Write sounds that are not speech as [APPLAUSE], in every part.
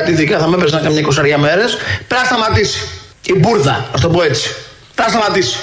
κρατήθηκα, θα με έπαιζαν καμιά εικοσαριά μέρες. Πρέπει να σταματήσει. Η μπουρδα, ας το πω έτσι. Πρέπει να σταματήσει.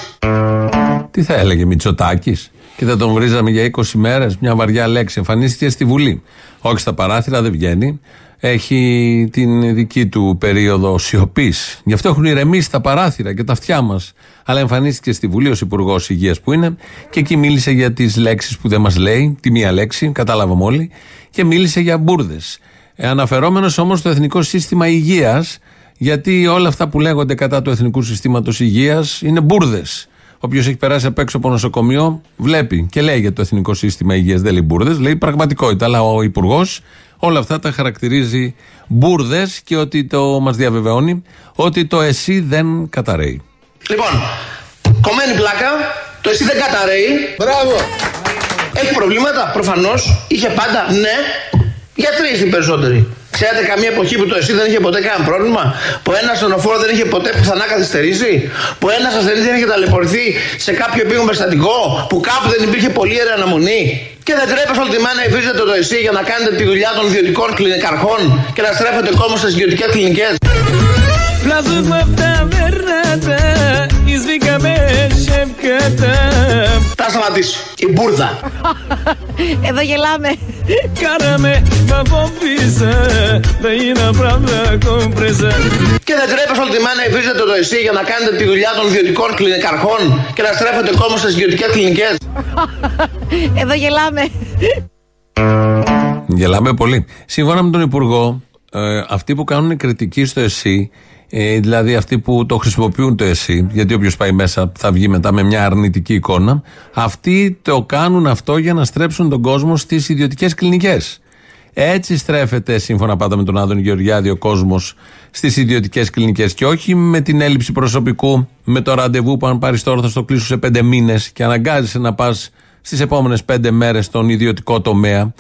Τι θα έλεγε Μητσοτάκης; Και θα τον βρίζαμε για 20 μέρες, μια βαριά λέξη. Εμφανίστηκε στη Βουλή. Όχι στα παράθυρα, δεν βγαίνει. Έχει την δική του περίοδο σιωπής. Γι' αυτό έχουν ηρεμήσει τα παράθυρα και τα αυτιά μας. Αλλά εμφανίστηκε στη Βουλή ως Υπουργός Υγείας που είναι και εκεί μίλησε για τις λέξεις που δεν μας λέει, τη μία λέξη, κατάλαβαμε όλοι, και μίλησε για μπουρδες. Ε, Αναφερόμενος όμως στο Εθνικό Σύστημα Υγείας, γιατί όλα αυτά που λέγονται κατά του Εθνικού Συστήματος Υγείας είναι μπουρδες. Όποιος έχει περάσει απ' έξω από νοσοκομείο, βλέπει και λέει για το Εθνικό Σύστημα Υγείας. Δεν λέει μπουρδες, λέει πραγματικότητα. Αλλά ο Υπουργός όλα αυτά τα χαρακτηρίζει μπουρδες και ότι το μας διαβεβαιώνει ότι το εσύ δεν καταραίει. Λοιπόν, κομμένη πλάκα, το εσύ δεν καταραίει. Μπράβο! Έχει προβλήματα, προφανώς. Είχε πάντα, ναι. Γιατροί είναι οι περισσότεροι. Ξέρετε καμία εποχή που το εσύ δεν είχε ποτέ κανένα πρόβλημα, που ένα ασθενοφόρο δεν είχε ποτέ πουθενά καθυστερήσει, που ένα ασθενή δεν είχε ταλαιπωρηθεί σε κάποιο επίγον περιστατικό, που κάπου δεν υπήρχε πολύ ωραία αναμονή; Και δεν τρέπεσε όλη τη μέρα να υφίζετε το εσύ για να κάνετε τη δουλειά των ιδιωτικών κλινικαρχών και να στρέφετε κόμμα στις ιδιωτικές κλινικές; Θα σταματήσω. Η μπουρδα. [LAUGHS] Εδώ γελάμε. Και δεν τρέπεσε όλη τη μέρα να υφίζετε το εσύ για να κάνετε τη δουλειά των ιδιωτικών κλινικαρχών και να στρέφετε κόμμα στις ιδιωτικές κλινικές. [LAUGHS] Εδώ γελάμε. Γελάμε πολύ. Σύμφωνα με τον Υπουργό, ε, αυτοί που κάνουν κριτική στο ΕΣΥ, ε, δηλαδή αυτοί που το χρησιμοποιούν το ΕΣΥ, γιατί όποιος πάει μέσα θα βγει μετά με μια αρνητική εικόνα, αυτοί το κάνουν αυτό για να στρέψουν τον κόσμο στις ιδιωτικές κλινικές. Έτσι στρέφεται, σύμφωνα πάντα με τον Άδων Γεωργιάδη, ο κόσμος στις ιδιωτικές κλινικές και όχι με την έλλειψη προσωπικού, με το ραντεβού που αν πάρεις το όρθο στο κλείσου σε πέντε μήνες και αναγκάζεσαι να πας στις επόμενες πέντε μέρες στον ιδιωτικό τομέα.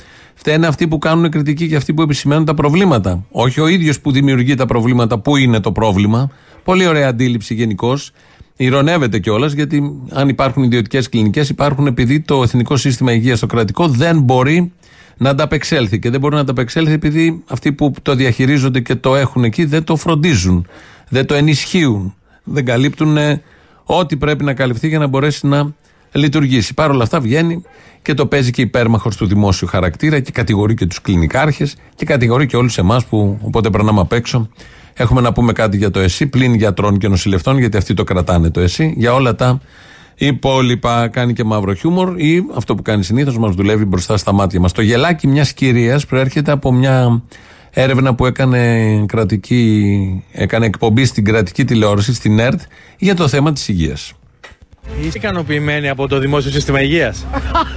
Φταίνε αυτοί που κάνουν κριτική και αυτοί που επισημαίνουν τα προβλήματα. Όχι ο ίδιος που δημιουργεί τα προβλήματα, που είναι το πρόβλημα. Πολύ ωραία αντίληψη γενικώς. Ηρωνεύεται κιόλας γιατί αν υπάρχουν ιδιωτικές κλινικές, υπάρχουν επειδή το Εθνικό Σύστημα Υγείας, το κρατικό, δεν μπορεί να ανταπεξέλθει. Και δεν μπορεί να ανταπεξέλθει επειδή αυτοί που το διαχειρίζονται και το έχουν εκεί δεν το φροντίζουν. Δεν το ενισχύουν. Δεν καλύπτουν ε, ό,τι πρέπει να καλυφθεί για να μπορέσει να λειτουργήσει. Παρ' όλα αυτά βγαίνει και το παίζει και υπέρμαχος του δημόσιου χαρακτήρα και κατηγορεί και τους κλινικάρχες και κατηγορεί και όλους εμάς που οπότε περνάμε απ' έξω. Έχουμε να πούμε κάτι για το ΕΣΥ, πλην γιατρών και νοσηλευτών, γιατί αυτοί το κρατάνε το ΕΣΥ. Για όλα τα υπόλοιπα κάνει και μαύρο χιούμορ ή αυτό που κάνει συνήθως μας δουλεύει μπροστά στα μάτια μας. Το γελάκι μιας κυρίας προέρχεται από μια έρευνα που έκανε, κρατική, έκανε εκπομπή στην κρατική τηλεόραση, στην ΕΡΤ, για το θέμα της υγείας. Είστε ικανοποιημένοι από το δημόσιο σύστημα υγείας;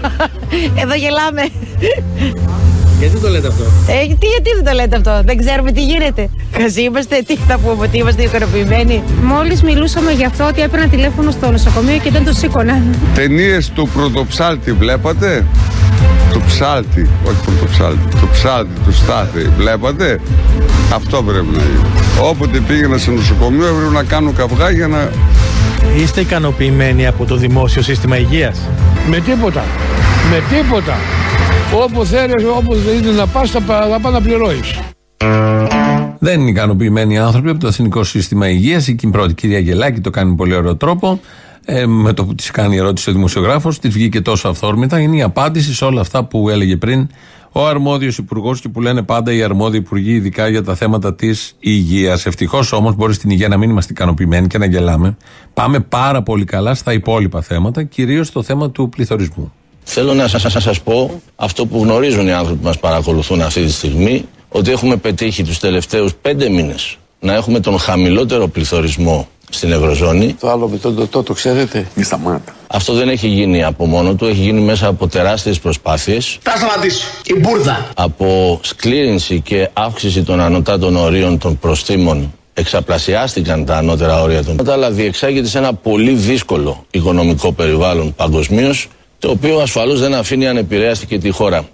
[LAUGHS] Εδώ γελάμε. Γιατί το λέτε αυτό; Ε, τι, γιατί δεν το λέτε αυτό, δεν ξέρουμε τι γίνεται. Καζί είμαστε, τι θα πούμε, ότι είμαστε ικανοποιημένοι. Μόλις μιλούσαμε για αυτό ότι έπαιρνα τηλέφωνο στο νοσοκομείο και δεν το σήκωνα. Ταινίες του πρωτοψάλτη βλέπατε; Το ψάλτη, όχι πρωτοψάλτη. Το ψάλτη του Στάθη βλέπατε; Αυτό πρέπει να είναι. Όποτε πήγαινα σε νοσοκομείο έπρεπε να κάνω καυγά για να Είστε ικανοποιημένοι από το δημόσιο σύστημα υγείας; Με τίποτα. Με τίποτα. Όπου θέλεις, όπου θέλεις να πας, θα, πα- θα πας να πληρώεις. Δεν είναι ικανοποιημένοι οι άνθρωποι από το Εθνικό Σύστημα Υγείας. Η πρώτη κυρία Γελάκη το κάνει με πολύ ωραίο τρόπο. Ε, με το που της κάνει η ερώτηση ο δημοσιογράφος, της βγήκε τόσο αυθόρμητα. Είναι η απάντηση σε όλα αυτά που έλεγε πριν ο αρμόδιος υπουργός και που λένε πάντα οι αρμόδιοι υπουργοί, ειδικά για τα θέματα της υγείας. Ευτυχώς όμως μπορεί στην υγεία να μην είμαστε ικανοποιημένοι και να γελάμε. Πάμε πάρα πολύ καλά στα υπόλοιπα θέματα, κυρίως στο θέμα του πληθωρισμού. Θέλω να σας, να σας πω αυτό που γνωρίζουν οι άνθρωποι που μας παρακολουθούν αυτή τη στιγμή, ότι έχουμε πετύχει τους τελευταίους πέντε μήνες να έχουμε τον χαμηλότερο πληθωρισμό στην Ευρωζώνη. Το άλλο με τον τοτό το ξέρετε; Μη σταμάτα. Αυτό δεν έχει γίνει από μόνο του, έχει γίνει μέσα από τεράστιες προσπάθειες, Θα σταματήσω. Η μπουρδα. από σκλήρινση και αύξηση των ανωτάτων ορίων των προστήμων εξαπλασιάστηκαν τα ανώτερα όρια των αλλά διεξάγεται σε ένα πολύ δύσκολο οικονομικό περιβάλλον παγκοσμίως, το οποίο ασφαλώς δεν αφήνει ανεπηρέαστη και τη χώρα.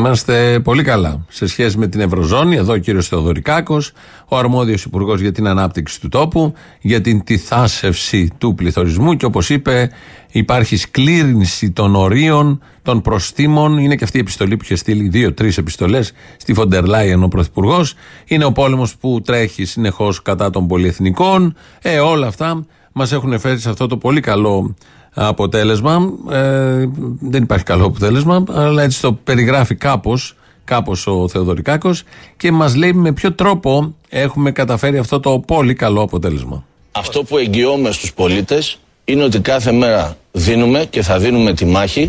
Η Είμαστε πολύ καλά σε σχέση με την Ευρωζώνη. Εδώ ο κύριος Θεοδωρικάκος, ο αρμόδιος υπουργός για την ανάπτυξη του τόπου, για την τυθάσευση του πληθωρισμού και όπως είπε, υπάρχει σκλήρινση των ορίων, των προστήμων. Είναι και αυτή η επιστολή που είχε στείλει, δύο-τρεις επιστολές στη Φοντερ Λάιεν ο πρωθυπουργός. Είναι ο πόλεμος που τρέχει συνεχώς κατά των πολυεθνικών. Ε, όλα αυτά μας έχουν φέρει σε αυτό το πολύ καλό αποτέλεσμα. Ε, δεν υπάρχει καλό αποτέλεσμα, αλλά έτσι το περιγράφει κάπως κάπως ο Θεοδωρικάκος και μας λέει με ποιο τρόπο έχουμε καταφέρει αυτό το πολύ καλό αποτέλεσμα. Αυτό που εγγυώμαι στους πολίτες είναι ότι κάθε μέρα δίνουμε και θα δίνουμε τη μάχη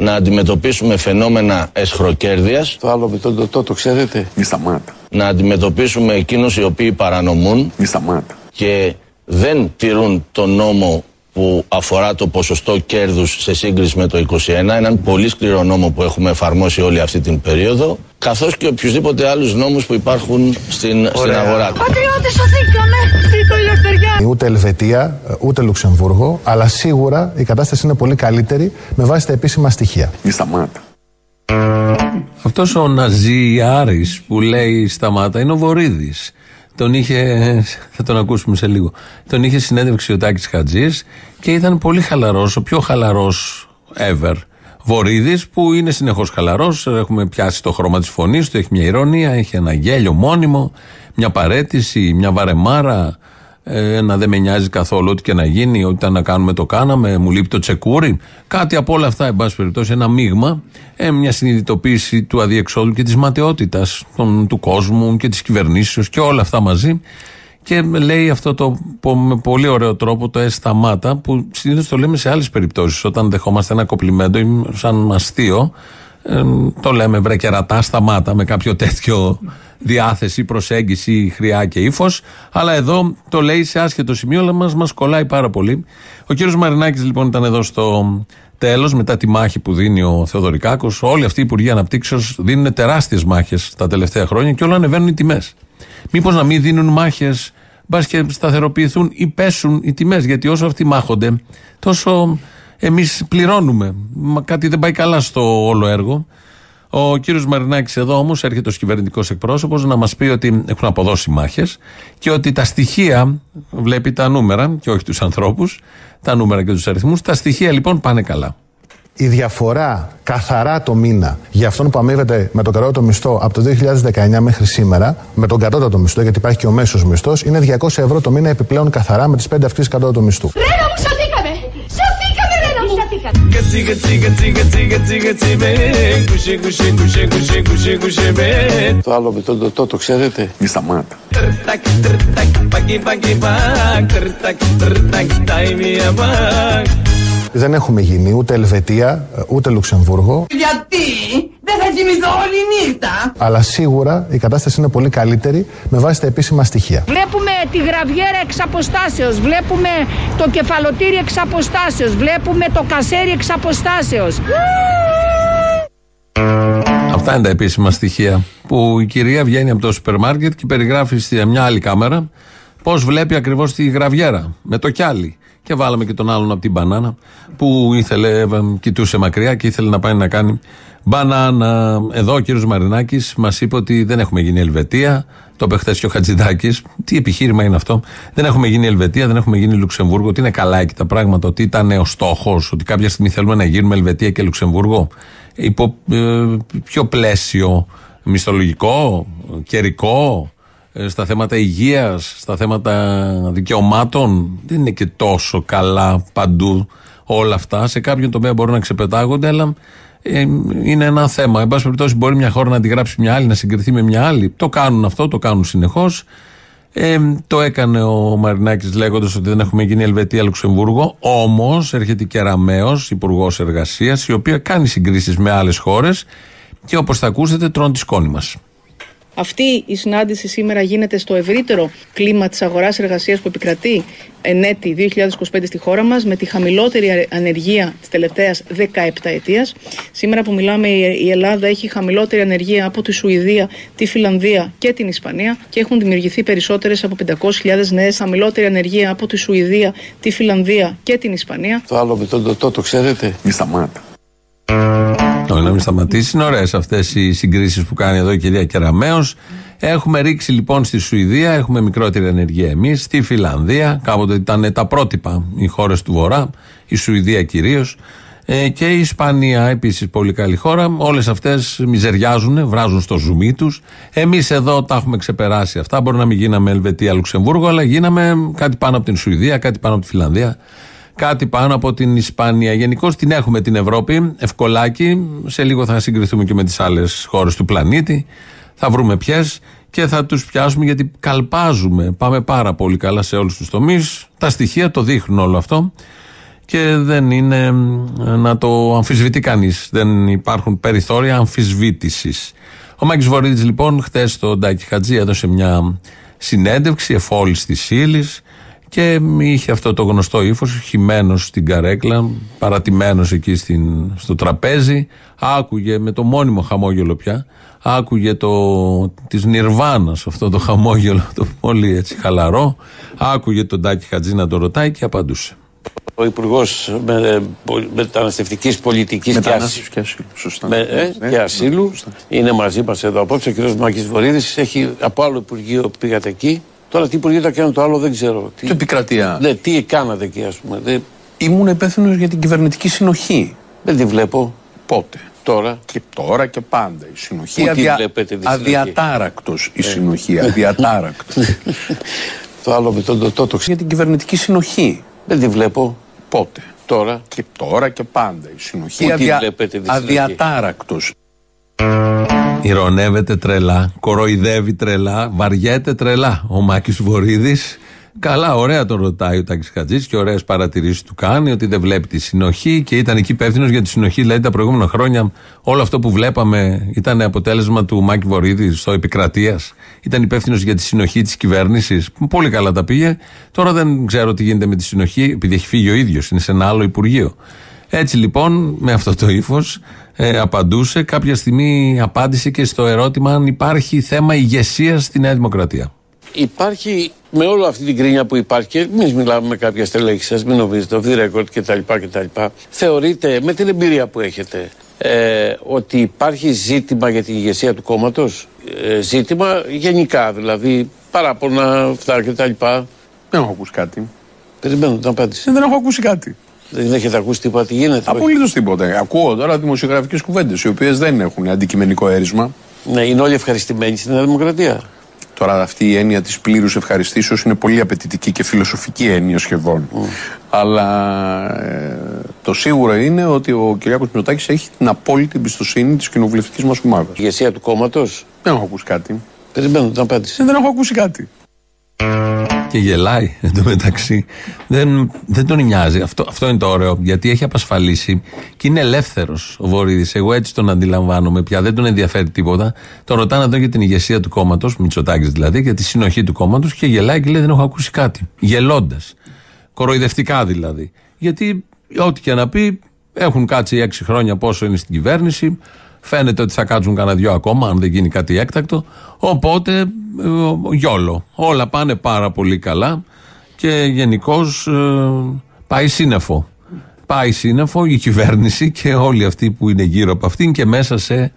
να αντιμετωπίσουμε φαινόμενα εσχροκέρδειας Το άλλο με το, το, το, ξέρετε. Μη σταμάτα. να αντιμετωπίσουμε εκείνους οι οποίοι παρανομούν Μη σταμάτα. και δεν τηρούν τον νόμο που αφορά το ποσοστό κέρδους σε σύγκριση με το 21, έναν πολύ σκληρό νόμο που έχουμε εφαρμόσει όλη αυτή την περίοδο, καθώς και οποιουσδήποτε άλλους νόμους που υπάρχουν στην, στην αγορά. Πατριώτες σωθήκαμε! Ζήτω η ελευθεριά! Ούτε Ελβετία, ούτε Λουξεμβούργο, αλλά σίγουρα η κατάσταση είναι πολύ καλύτερη με βάση τα επίσημα στοιχεία. Μη σταμάτα. Αυτός ο Ναζιάρη που λέει σταμάτα είναι ο Βορύδης. Τον είχε, θα τον ακούσουμε σε λίγο. Τον είχε συνέντευξη ο Τάκης Χατζής και ήταν πολύ χαλαρός, ο πιο χαλαρός ever. Βορύδης που είναι συνεχώς χαλαρός. Έχουμε πιάσει το χρώμα της φωνής του, έχει μια ηρωνία, έχει ένα γέλιο μόνιμο, μια παρέτηση, μια βαρεμάρα. Ε, Ένα δεν με νοιάζει καθόλου, ό,τι και να γίνει, ό,τι ήταν να κάνουμε το κάναμε, μου λείπει το τσεκούρι. Κάτι από όλα αυτά, εν πάση περιπτώσει, ένα μείγμα, ε, μια συνειδητοποίηση του αδιεξόδου και της ματαιότητας του κόσμου και της κυβερνήσεως και όλα αυτά μαζί. Και λέει αυτό το πο- με πολύ ωραίο τρόπο το αισθαμάτα που συνήθως το λέμε σε άλλες περιπτώσεις. Όταν δεχόμαστε ένα κοπλιμέντο ή σαν αστείο, ε, το λέμε βρε κερατά, σταμάτα με κάποιο τέτοιο διάθεση, προσέγγιση, χρειά και ύφος. Αλλά εδώ το λέει σε άσχετο σημείο, αλλά μας μας κολλάει πάρα πολύ. Ο κύριος Μαρινάκης λοιπόν ήταν εδώ στο τέλος, μετά τη μάχη που δίνει ο Θεοδωρικάκος. Όλοι αυτοί οι υπουργοί αναπτύξεως δίνουν τεράστιες μάχες τα τελευταία χρόνια και όλα ανεβαίνουν οι τιμές. Μήπως να μην δίνουν μάχες, μπας και σταθεροποιηθούν ή πέσουν οι τιμές. Γιατί όσο αυτοί μάχονται, τόσο εμείς πληρώνουμε. Μα κάτι δεν πάει καλά στο όλο έργο. Ο κύριος Μαρινάκης εδώ όμως έρχεται ως κυβερνητικός εκπρόσωπος να μας πει ότι έχουν αποδώσει μάχες και ότι τα στοιχεία, βλέπει τα νούμερα και όχι τους ανθρώπους, τα νούμερα και τους αριθμούς, τα στοιχεία λοιπόν πάνε καλά. Η διαφορά καθαρά το μήνα για αυτόν που αμείβεται με τον κατώτατο μισθό από το 2019 μέχρι σήμερα, με τον κατώτατο μισθό, γιατί υπάρχει και ο μέσος μισθός, είναι 200 ευρώ το μήνα επιπλέον καθαρά με τις 5 αυξήσεις κατώτατου μισθού. Ρένα μου σωθήκαμε! Το άλλο με το, το, το, το ξέρετε. Μη σταμάτα. Δεν έχουμε γίνει ούτε Ελβετία, ούτε Λουξεμβούργο, Γιατί δεν θα κοιμηθώ όλη νύχτα! αλλά σίγουρα η κατάσταση είναι πολύ καλύτερη με βάση τα επίσημα στοιχεία. Βλέπουμε τη γραβιέρα εξ αποστάσεως, βλέπουμε το κεφαλοτήρι εξ αποστάσεως, βλέπουμε το κασέρι εξ αποστάσεως. Αυτά είναι τα επίσημα στοιχεία. Που η κυρία βγαίνει από το σούπερ μάρκετ και περιγράφει σε μια άλλη κάμερα πώς βλέπει ακριβώς τη γραβιέρα με το κιάλι. Και βάλαμε και τον άλλον από την μπανάνα που ήθελε, ε, κοιτούσε μακριά και ήθελε να πάει να κάνει μπανάνα. Εδώ ο κύριος Μαρινάκης μας είπε ότι δεν έχουμε γίνει Ελβετία. Το είπε χθες και ο Χατζηδάκης. Τι επιχείρημα είναι αυτό; Δεν έχουμε γίνει Ελβετία, δεν έχουμε γίνει Λουξεμβούργο. Ότι είναι καλά εκεί τα πράγματα; Ότι ήταν ο στόχος; Ότι κάποια στιγμή θέλουμε να γίνουμε Ελβετία και Λουξεμβούργο; Υπό ε, ποιο πλαίσιο; Μισθολογικό, καιρικό, ε, στα θέματα υγείας, στα θέματα δικαιωμάτων. Δεν είναι και τόσο καλά παντού όλα αυτά. Σε κάποιον τομέα μπορούν να ξεπετάγονται, αλλά ε, είναι ένα θέμα. Εν πάση περιπτώσει, μπορεί μια χώρα να αντιγράψει μια άλλη, να συγκριθεί με μια άλλη. Το κάνουν αυτό, το κάνουν συνεχώς. Ε, το έκανε ο Μαρινάκης λέγοντας ότι δεν έχουμε γίνει Ελβετία Λουξεμβούργο. Όμως έρχεται η Κεραμαίο, Υπουργός Εργασίας, η οποία κάνει συγκρίσεις με άλλες χώρες και όπως θα ακούσετε, τρώνε τη σκόνη μας. Αυτή η συνάντηση σήμερα γίνεται στο ευρύτερο κλίμα της αγοράς εργασίας που επικρατεί εν έτη 2025 στη χώρα μας με τη χαμηλότερη ανεργία της τελευταίας 17 ετίας. Σήμερα που μιλάμε η Ελλάδα έχει χαμηλότερη ανεργία από τη Σουηδία, τη Φιλανδία και την Ισπανία και έχουν δημιουργηθεί περισσότερες από 500.000 νέες χαμηλότερη ανεργία από τη Σουηδία, τη Φιλανδία και την Ισπανία. Το άλλο με το, το, το, το ξέρετε; Μη σταμάτα. Όχι, να μην σταματήσει. Είναι ωραίες αυτές οι συγκρίσεις που κάνει εδώ η κυρία Κεραμέο. Έχουμε ρίξει λοιπόν στη Σουηδία, έχουμε μικρότερη ανεργία εμείς. Στη Φιλανδία, κάποτε ήταν τα πρότυπα οι χώρες του Βορρά, η Σουηδία κυρίως. Ε, και η Ισπανία επίσης πολύ καλή χώρα. Όλες αυτές μιζεριάζουν, βράζουν στο ζουμί τους. Εμείς εδώ τα έχουμε ξεπεράσει αυτά. Μπορεί να μην γίναμε Ελβετία, Λουξεμβούργο, αλλά γίναμε κάτι πάνω από την Σουηδία, κάτι πάνω από τη Φιλανδία, κάτι πάνω από την Ισπανία. Γενικώ την έχουμε την Ευρώπη, ευκολάκι. Σε λίγο θα συγκριθούμε και με τις άλλες χώρες του πλανήτη. Θα βρούμε ποιες και θα τους πιάσουμε γιατί καλπάζουμε. Πάμε πάρα πολύ καλά σε όλους τους τομείς. Τα στοιχεία το δείχνουν όλο αυτό και δεν είναι να το αμφισβητεί κανείς. Δεν υπάρχουν περιθώρια αμφισβήτησης. Ο Μάκης Βορύδης, λοιπόν, χτες στο Ντάκη Χατζή έδωσε μια συνέντευξη εφόλης της ύλης και είχε αυτό το γνωστό ύφος, χυμένος στην καρέκλα, παρατημένος εκεί στην, στο τραπέζι. Άκουγε με το μόνιμο χαμόγελο πια, άκουγε το της Νιρβάνας αυτό το χαμόγελο, το πολύ έτσι χαλαρό. Άκουγε τον Τάκη Χατζή να το ρωτάει και απαντούσε. Ο Υπουργός με, Μεταναστευτικής Πολιτικής και Ασύλου. Και ασύλου, σωστά. Με, ε, Ναι, και ασύλου σωστά. είναι μαζί μας εδώ απόψε. Ο κ. Μάκης Βορύδης έχει από άλλο Υπουργείο που πήγατε εκεί. Τώρα τι Υπουργείο θα κάνουν το άλλο δεν ξέρω. Τι, Το επικρατεία. ναι, τι κάνατε εκεί, ας πούμε. Δεν, Ήμουν υπεύθυνος για την κυβερνητική συνοχή. δεν τη βλέπω Πότε; τώρα. Και τώρα και πάντα. Η συνοχή Πού τη αδια... βλέπετε τη συνοχή; αδιατάρακτος η συνοχή. [LAUGHS] Αδιατάρακτος. Το άλλο με τον Τωτό το για την κυβερνητική συνοχή. Δεν τη βλέπω Πότε; τώρα. Και τώρα και πάντα. Η συνοχή Πού τη αδια... βλέπετε τη συνοχή; αδιατάρακτος. Ηρωνεύεται τρελά, κοροϊδεύει τρελά, βαριέται τρελά. Ο Μάκης Βορύδης. Καλά, ωραία τον ρωτάει ο Τάκης Χατζής και ωραίες παρατηρήσεις του κάνει ότι δεν βλέπει τη συνοχή και ήταν εκεί υπεύθυνος για τη συνοχή. Δηλαδή τα προηγούμενα χρόνια όλο αυτό που βλέπαμε ήταν αποτέλεσμα του Μάκη Βορύδη στο επικρατείας. Ήταν υπεύθυνος για τη συνοχή της κυβέρνησης. Πολύ καλά τα πήγε. Τώρα δεν ξέρω τι γίνεται με τη συνοχή, επειδή έχει φύγει ο ίδιος, είναι σε ένα άλλο Υπουργείο. Έτσι λοιπόν, με αυτό το ύφος, ε, απαντούσε. Κάποια στιγμή απάντησε και στο ερώτημα αν υπάρχει θέμα ηγεσίας στη Νέα Δημοκρατία. Υπάρχει με όλη αυτή την κρίνια που υπάρχει και εμείς μιλάμε με κάποια στελέχη σας, μην νομίζετε, off the record κτλ. κτλ. Θεωρείτε με την εμπειρία που έχετε ε, ότι υπάρχει ζήτημα για την ηγεσία του κόμματος; Ε, ζήτημα γενικά, δηλαδή παράπονα αυτά κτλ. Δεν έχω ακούσει κάτι. Περιμένω την απάντηση. Ε, Δεν έχω ακούσει κάτι. Δεν έχετε ακούσει τίποτα τι γίνεται. Απολύτως τίποτα. Ακούω τώρα δημοσιογραφικές κουβέντες, οι οποίες δεν έχουν αντικειμενικό έρισμα. Ναι, είναι όλοι ευχαριστημένοι στην Νέα Δημοκρατία. Τώρα αυτή η έννοια της πλήρους ευχαριστήσεως είναι πολύ απαιτητική και φιλοσοφική έννοια σχεδόν. Αλλά ε, το σίγουρο είναι ότι ο Κυριάκος Μητσοτάκης έχει την απόλυτη εμπιστοσύνη της κοινοβουλευτικής μας ομάδας. Ηγεσία του κόμματος; Δεν έχω ακούσει κάτι. Περιμένω την απάντηση. Ε, Δεν έχω ακούσει κάτι. Και γελάει [LAUGHS] εντωμεταξύ. Δεν, δεν τον νοιάζει. Αυτό, αυτό είναι το ωραίο. Γιατί έχει απασφαλίσει και είναι ελεύθερος ο Βορύδης. Εγώ έτσι τον αντιλαμβάνομαι πια. Δεν τον ενδιαφέρει τίποτα. Τον ρωτάνε εδώ για την ηγεσία του κόμματος, Μητσοτάκης δηλαδή, για τη συνοχή του κόμματος και γελάει και λέει Δεν έχω ακούσει κάτι. Γελώντας. Κοροϊδευτικά δηλαδή. Γιατί ό,τι και να πει, έχουν κάτσει έξι χρόνια πόσο είναι στην κυβέρνηση. Φαίνεται ότι θα κάτσουν κανένα δυο ακόμα, αν δεν γίνει κάτι έκτακτο. Οπότε, ε, γιόλο. Όλα πάνε πάρα πολύ καλά και γενικώς πάει σύννεφο. Πάει σύννεφο η κυβέρνηση και όλοι αυτοί που είναι γύρω από αυτήν και μέσα σε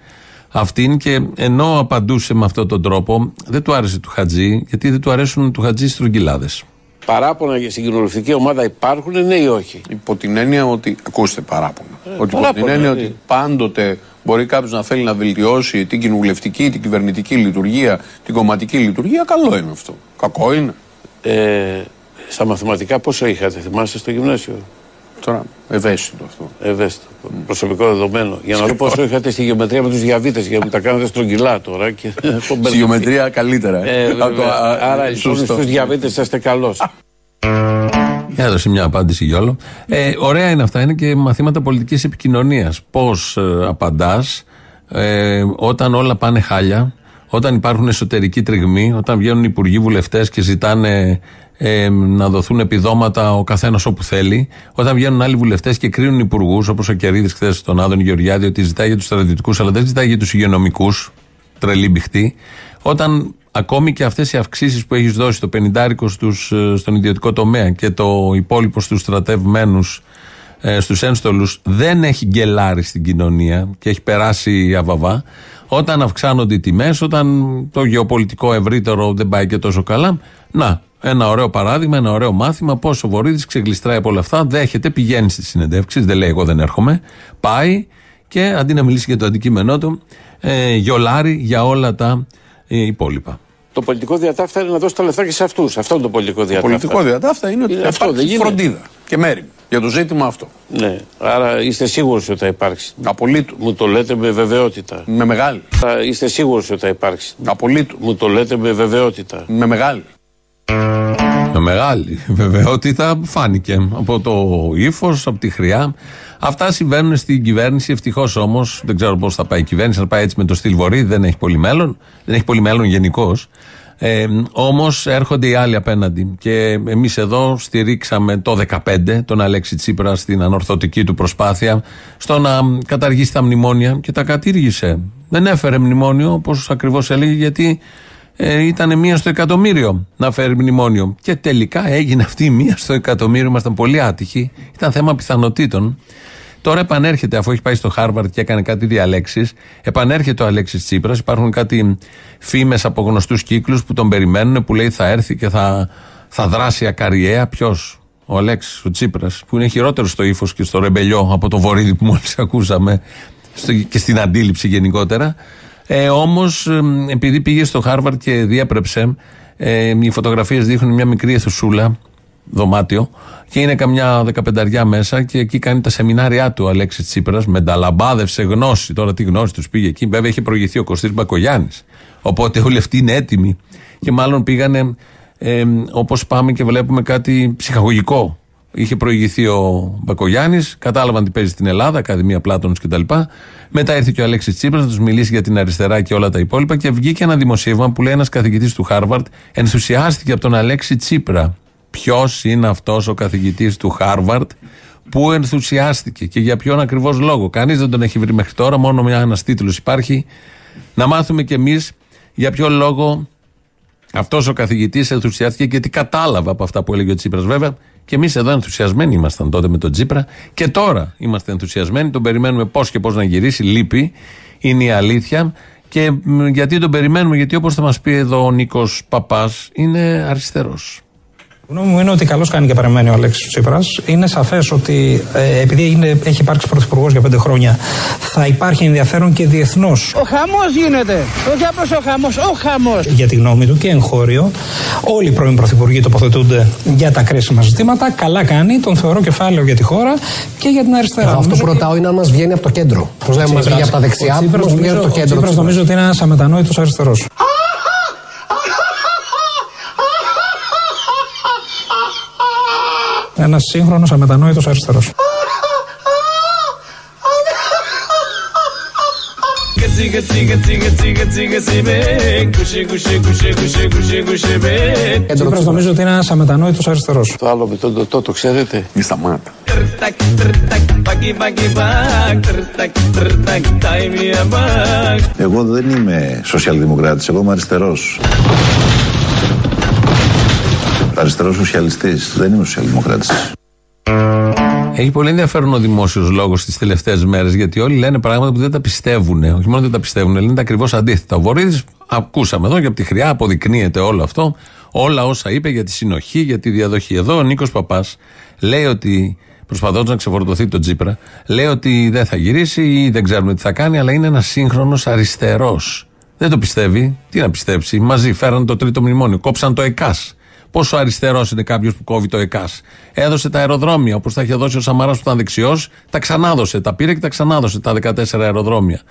αυτήν. Και ενώ απαντούσε με αυτόν τον τρόπο, δεν του άρεσε του Χατζή, γιατί δεν του αρέσουν του Χατζή στρογγυλάδες. Παράπονα για στην κοινοβουλευτική ομάδα υπάρχουν, ναι ή όχι; Υπό την έννοια ότι. Ακούστε παράπονα. ότι υπό την παράπονα, έννοια ναι. ότι πάντοτε μπορεί κάποιος να θέλει να βελτιώσει την κοινοβουλευτική, την κυβερνητική λειτουργία, την κομματική λειτουργία, καλό είναι αυτό. Κακό είναι. Ε, στα μαθηματικά πόσο είχατε, θυμάστε στο γυμνάσιο; Τώρα, ευαίσθητο αυτό. Ευαίσθητο. Προσωπικό δεδομένο. Για να δω πόσο είχατε στη γεωμετρία με τους διαβήτες, γιατί μου τα κάνετε στρογγυλά τώρα. Και [LAUGHS] Στη γεωμετρία καλύτερα. Ε, Από το- βέβαια. α, Άρα λοιπόν σωστό. στους διαβήτες είστε καλός. Έδωσε μια απάντηση γιόλο. Ε, ωραία είναι αυτά. Είναι και μαθήματα πολιτικής επικοινωνίας. Πώς ε, απαντάς ε, όταν όλα πάνε χάλια, όταν υπάρχουν εσωτερικοί τριγμοί, όταν βγαίνουν υπουργοί βουλευτές και ζητάνε ε, να δοθούν επιδόματα ο καθένας όπου θέλει, όταν βγαίνουν άλλοι βουλευτές και κρίνουν υπουργούς, όπως ο Κερίδης χθες στον Άδων Γεωργιάδη, ότι ζητάει για τους στρατιωτικούς, αλλά δεν ζητάει για τους υγειονομικούς. Τρελή μπιχτή. Όταν ακόμη και αυτές οι αυξήσεις που έχεις δώσει το 50 στους, ε, στον ιδιωτικό τομέα και το υπόλοιπο στους στρατευμένους ε, στους ένστολους δεν έχει γκελάρει στην κοινωνία και έχει περάσει αβαβά. Όταν αυξάνονται οι τιμές, όταν το γεωπολιτικό ευρύτερο δεν πάει και τόσο καλά, να, ένα ωραίο παράδειγμα, ένα ωραίο μάθημα πώ ο Βορύδης ξεγλιστράει από όλα αυτά, δέχεται, πηγαίνει στις συνεντεύξεις, δεν λέει εγώ δεν έρχομαι, πάει και αντί να μιλήσει για το αντικείμενό του, ε, γιολάρει για όλα τα ε, υπόλοιπα. Το πολιτικό διατάφτα είναι να δώσει τα λεφτά και σε αυτούς. Αυτό είναι το πολιτικό Το διατάφτα. πολιτικό διατάφτα είναι ότι Είναι θα αυτό, δεν υπάρξει γίνεται. φροντίδα και μέρη για το ζήτημα αυτό. Ναι. Άρα είστε σίγουροι ότι θα υπάρξει. Απολύτως. Μου το λέτε με βεβαιότητα. Με μεγάλη. Θα είστε σίγουροι ότι θα υπάρξει. Απολύτως. Μου το λέτε με βεβαιότητα. Με μεγάλη. Με μεγάλη [LAUGHS] βεβαιότητα φάνηκε από το ύφος, από τη χρειά. Αυτά συμβαίνουν στην κυβέρνηση. Ευτυχώς όμως, δεν ξέρω πώς θα πάει η κυβέρνηση. Αν πάει έτσι με το στυλ Βορρή, δεν έχει πολύ μέλλον. Δεν έχει πολύ μέλλον γενικώς. Ε, Όμως έρχονται οι άλλοι απέναντι. Και εμείς εδώ στηρίξαμε το 2015 τον Αλέξη Τσίπρα στην ανορθωτική του προσπάθεια στο να καταργήσει τα μνημόνια και τα κατήργησε. Δεν έφερε μνημόνιο, όπως ακριβώς έλεγε, γιατί ε, ήταν μία στο εκατομμύριο να φέρει μνημόνιο. Και τελικά έγινε αυτή η μία στο εκατομμύριο. Ήμασταν πολύ άτυχοι. Ήταν θέμα πιθανότητων. Τώρα επανέρχεται, αφού έχει πάει στο Χάρβαρτ και έκανε κάτι διαλέξεις, επανέρχεται ο Αλέξης Τσίπρας. Υπάρχουν κάτι φήμες από γνωστούς κύκλους που τον περιμένουν, που λέει θα έρθει και θα, θα δράσει ακαριέα. Ποιος, ο Αλέξης, ο Τσίπρας, που είναι χειρότερο στο ύφος και στο ρεμπελιό από το βορίδι που μόλις ακούσαμε στο- και στην αντίληψη γενικότερα. Ε, Όμως, επειδή πήγε στο Χάρβαρτ και διέπρεψε, ε, οι φωτογραφίες δείχνουν μια μικρή αιθουσούλα, δωμάτιο, και είναι καμιά δεκαπενταριά μέσα και εκεί κάνει τα σεμινάρια του ο Αλέξης Τσίπρας. Μεταλαμπάδευσε γνώση. Τώρα τι γνώση τους πήγε εκεί. Βέβαια είχε προηγηθεί ο Κωστής Μπακογιάννης. Οπότε όλοι αυτοί είναι έτοιμοι. Και μάλλον πήγανε, ε, όπως πάμε και βλέπουμε, κάτι ψυχαγωγικό. Είχε προηγηθεί ο Μπακογιάννης, κατάλαβαν τι παίζει στην Ελλάδα, Ακαδημία Πλάτωνος κτλ. Μετά ήρθε και ο Αλέξης Τσίπρας να τους μιλήσει για την αριστερά και όλα τα υπόλοιπα και βγήκε ένα δημοσίευμα που λέει ένας καθηγητής του Χάρβαρντ ενθουσιάστηκε από τον Αλέξη Τσίπρα. Ποιος είναι αυτός ο καθηγητής του Χάρβαρντ που ενθουσιάστηκε και για ποιον ακριβώς λόγο; Κανείς δεν τον έχει βρει μέχρι τώρα, μόνο μια ένας τίτλος υπάρχει. Να μάθουμε κι εμείς για ποιο λόγο αυτός ο καθηγητής ενθουσιάστηκε και τι κατάλαβε από αυτά που έλεγε ο Τσίπρας. Βέβαια, και εμείς εδώ ενθουσιασμένοι ήμασταν τότε με τον Τσίπρα και τώρα είμαστε ενθουσιασμένοι. Τον περιμένουμε πώς και πώς να γυρίσει. Λείπει. Είναι η αλήθεια. Και μ, γιατί τον περιμένουμε, γιατί όπως θα μας πει εδώ ο Νίκος Παπάς, είναι αριστερός. Η γνώμη μου είναι ότι καλώς κάνει και παραμένει ο Αλέξης Τσίπρας. Είναι σαφές ότι ε, επειδή είναι, έχει υπάρξει πρωθυπουργός για πέντε χρόνια, θα υπάρχει ενδιαφέρον και διεθνώς Ο χαμός γίνεται. Όχι απλώ ο χαμός, ο χαμός. για τη γνώμη του και εγχώριο. Όλοι οι πρώην πρωθυπουργοί τοποθετούνται για τα κρίσιμα ζητήματα. Καλά κάνει, τον θεωρώ κεφάλαιο για τη χώρα και για την αριστερά. Αυτό Νομίζω που ρωτάω είναι αν μας βγαίνει από το κέντρο. Πώς λέμε, μα Τσίπρας- βγαίνει από τα δεξιά, ο πώ Τσίπρας μα βγαίνει από νομίζω- το κέντρο. Ο Τσίπρας της νομίζω ότι είναι ένας αμετανόητος αριστερός. Ένας σύγχρονος αμετανόητος αριστερός. Τσίπρας νομίζω ότι είναι ένας αμετανόητος αριστερός. Το άλλο με τον Τωτό το ξέρετε; Μη σταμάτα. Εγώ δεν είμαι σοσιαλδημοκράτης, εγώ είμαι αριστερός. Αριστερός σοσιαλιστής, δεν είμαι σοσιαλδημοκράτης. Έχει πολύ ενδιαφέρον ο δημόσιος λόγος τις τελευταίες μέρες, γιατί όλοι λένε πράγματα που δεν τα πιστεύουν. Όχι μόνο δεν τα πιστεύουν, λένε τα ακριβώς αντίθετα. Ο Βορύδης, ακούσαμε εδώ και από τη χρειά, αποδεικνύεται όλο αυτό. Όλα όσα είπε για τη συνοχή, για τη διαδοχή. Εδώ ο Νίκος Παπάς λέει ότι, προσπαθώντας να ξεφορτωθεί τον Τζίπρα, λέει ότι δεν θα γυρίσει ή δεν ξέρουμε τι θα κάνει, αλλά είναι ένας σύγχρονος αριστερός. Δεν το πιστεύει. Τι να πιστέψει. Μαζί φέραν το τρίτο μνημόνιο. Κόψαν το ΕΚΑΣ. Πόσο αριστερός είναι κάποιος που κόβει το ΕΚΑΣ. Έδωσε τα αεροδρόμια όπως τα είχε δώσει ο Σαμαράς που ήταν δεξιός. Τα ξανάδωσε. Τα πήρε και τα ξανάδωσε τα 14 αεροδρόμια.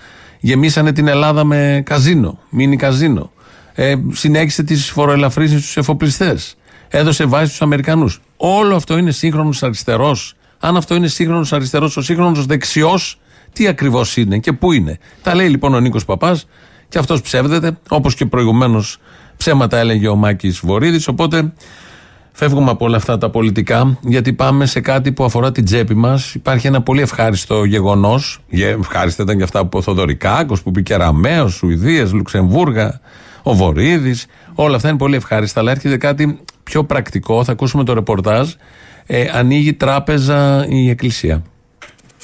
Γεμίσανε την Ελλάδα με καζίνο. Μίνι καζίνο. Ε, συνέχισε τις φοροελαφρύνσεις στους εφοπλιστές. Έδωσε βάση στους Αμερικανούς. Όλο αυτό είναι σύγχρονος αριστερός. Αν αυτό είναι σύγχρονος αριστερός, ο σύγχρονος δεξιός, τι ακριβώς είναι και πού είναι. Τα λέει λοιπόν ο Νίκος Παπάς και αυτός ψεύδεται, όπως και προηγουμένως ψέματα έλεγε ο Μάκης Βορύδης. Οπότε φεύγουμε από όλα αυτά τα πολιτικά, γιατί πάμε σε κάτι που αφορά την τσέπη μας. Υπάρχει ένα πολύ ευχάριστο γεγονός. Ευχάριστα ήταν και αυτά που είπε ο Θοδωρικάκο, που είπε και Ραμαίο, Σουηδίες, Λουξεμβούργα, ο Βορύδης. Όλα αυτά είναι πολύ ευχάριστα, αλλά έρχεται κάτι πιο πρακτικό. Θα ακούσουμε το ρεπορτάζ ε, ανοίγει τράπεζα η Εκκλησία.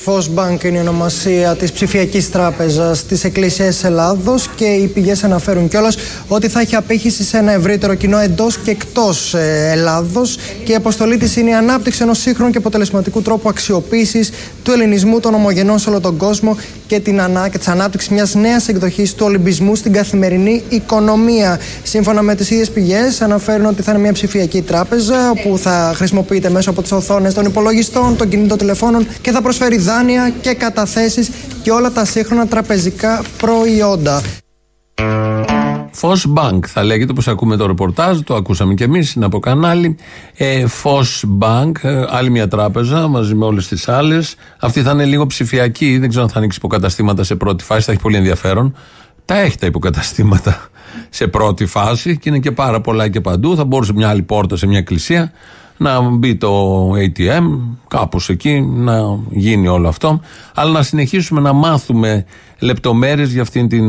Bank είναι η ονομασία της ψηφιακής τράπεζας της Εκκλησίας Ελλάδος και οι πηγές αναφέρουν κιόλας ότι θα έχει απήχηση σε ένα ευρύτερο κοινό εντός και εκτός ε, Ελλάδος και η αποστολή της είναι η ανάπτυξη ενός σύγχρονου και αποτελεσματικού τρόπου αξιοποίησης του ελληνισμού των ομογενών σε όλο τον κόσμο και την ανά, και της ανάπτυξης μιας νέας εκδοχής του ολυμπισμού στην καθημερινή οικονομία. Σύμφωνα με τις ίδιες πηγές αναφέρουν ότι θα είναι μια ψηφιακή τράπεζα που θα χρησιμοποιείται μέσω από τις οθόνες των υπολογιστών, των κινητών τηλεφώνων και θα προσφέρει δάνεια και καταθέσεις και όλα τα σύγχρονα τραπεζικά προϊόντα. Φως Bank θα λέγεται όπως ακούμε το ρεπορτάζ, το ακούσαμε και εμείς, είναι από κανάλι. Ε, Φως Bank, ε, άλλη μια τράπεζα μαζί με όλες τις άλλες. Αυτή θα είναι λίγο ψηφιακή, δεν ξέρω αν θα ανοίξει υποκαταστήματα σε πρώτη φάση, θα έχει πολύ ενδιαφέρον. Τα έχει τα υποκαταστήματα σε πρώτη φάση και είναι και πάρα πολλά και παντού. Θα μπορούσε μια άλλη πόρτα σε μια εκκλησία να μπει το ATM, κάπως εκεί, να γίνει όλο αυτό. Αλλά να συνεχίσουμε να μάθουμε λεπτομέρειες για αυτήν την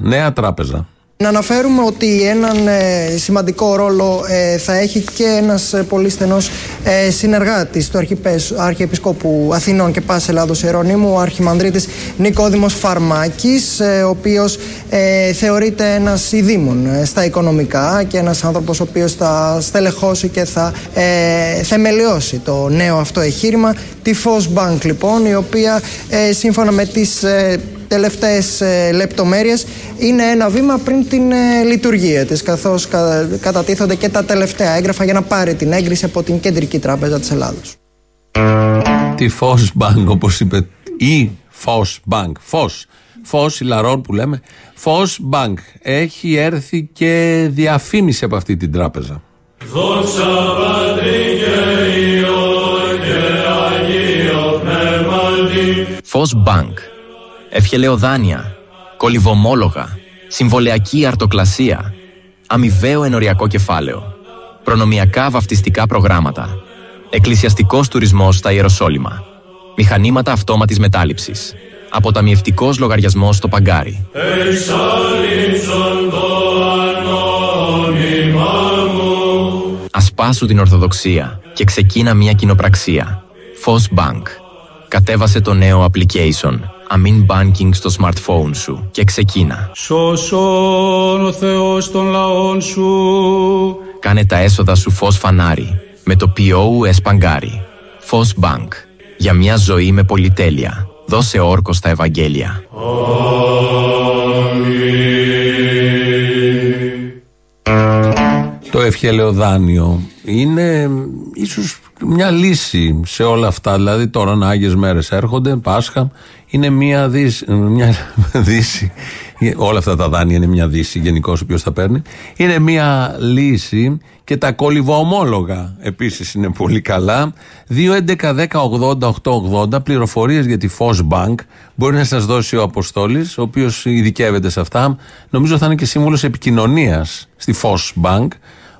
νέα τράπεζα. Να αναφέρουμε ότι έναν ε, σημαντικό ρόλο ε, θα έχει και ένας ε, πολύ στενός ε, συνεργάτης του Αρχιπές, Αρχιεπισκόπου Αθηνών και Πας Ελλάδος Ιερονίμου, ο Αρχιμανδρίτης Νικόδημος Φαρμάκης, ο οποίος θεωρείται ένας ειδήμων στα οικονομικά και ένας άνθρωπος ο οποίος θα στελεχώσει και θα θεμελιώσει το νέο αυτό εγχείρημα, τη Fos Bank λοιπόν, η οποία σύμφωνα με τις τελευταίες ε, λεπτομέρειες είναι ένα βήμα πριν την ε, λειτουργία της καθώς κα, κατατίθονται και τα τελευταία έγγραφα για να πάρει την έγκριση από την Κεντρική Τράπεζα της Ελλάδος. Τη Φως Bank όπως είπε η Φως Bank. Φως. Φως Ιλαρών που λέμε. Φως Bank. Έχει έρθει και διαφήμιση από αυτή την τράπεζα. Φως Bank ευχελαιοδάνεια, κολυβομόλογα, συμβολιακή αρτοκλασία, αμοιβαίο ενοριακό κεφάλαιο, προνομιακά βαφτιστικά προγράμματα, εκκλησιαστικός τουρισμός στα Ιεροσόλυμα, μηχανήματα αυτόματης μετάληψης, αποταμιευτικός λογαριασμός στο Παγκάρι. Ασπάσου την Ορθοδοξία και ξεκίνα μια κοινοπραξία. Φως Bank. Κατέβασε το νέο application Amin Banking στο smartphone σου και ξεκίνα. Σώσον ο Θεός των λαών σου. Κάνε τα έσοδα σου φως φανάρι με το POS Παγκάρι. Φως Bank. Για μια ζωή με πολυτέλεια. Δώσε όρκο στα Ευαγγέλια. Το ευχέλαιο δάνειο είναι ίσως μια λύση σε όλα αυτά. Δηλαδή τώρα να Άγιες μέρες έρχονται, Πάσχα, είναι μια δύση, μια [LAUGHS] δύση. Όλα αυτά τα δάνεια είναι μια δύση γενικώς ο οποίο τα παίρνει. Είναι μια λύση και τα κολυβοομόλογα επίσης είναι πολύ καλά. 2.11.10.80.880 πληροφορίες για τη Foss Bank μπορεί να σας δώσει ο Αποστόλης, ο οποίος ειδικεύεται σε αυτά. Νομίζω θα είναι και σύμβουλος επικοινωνίας στη Foss Bank.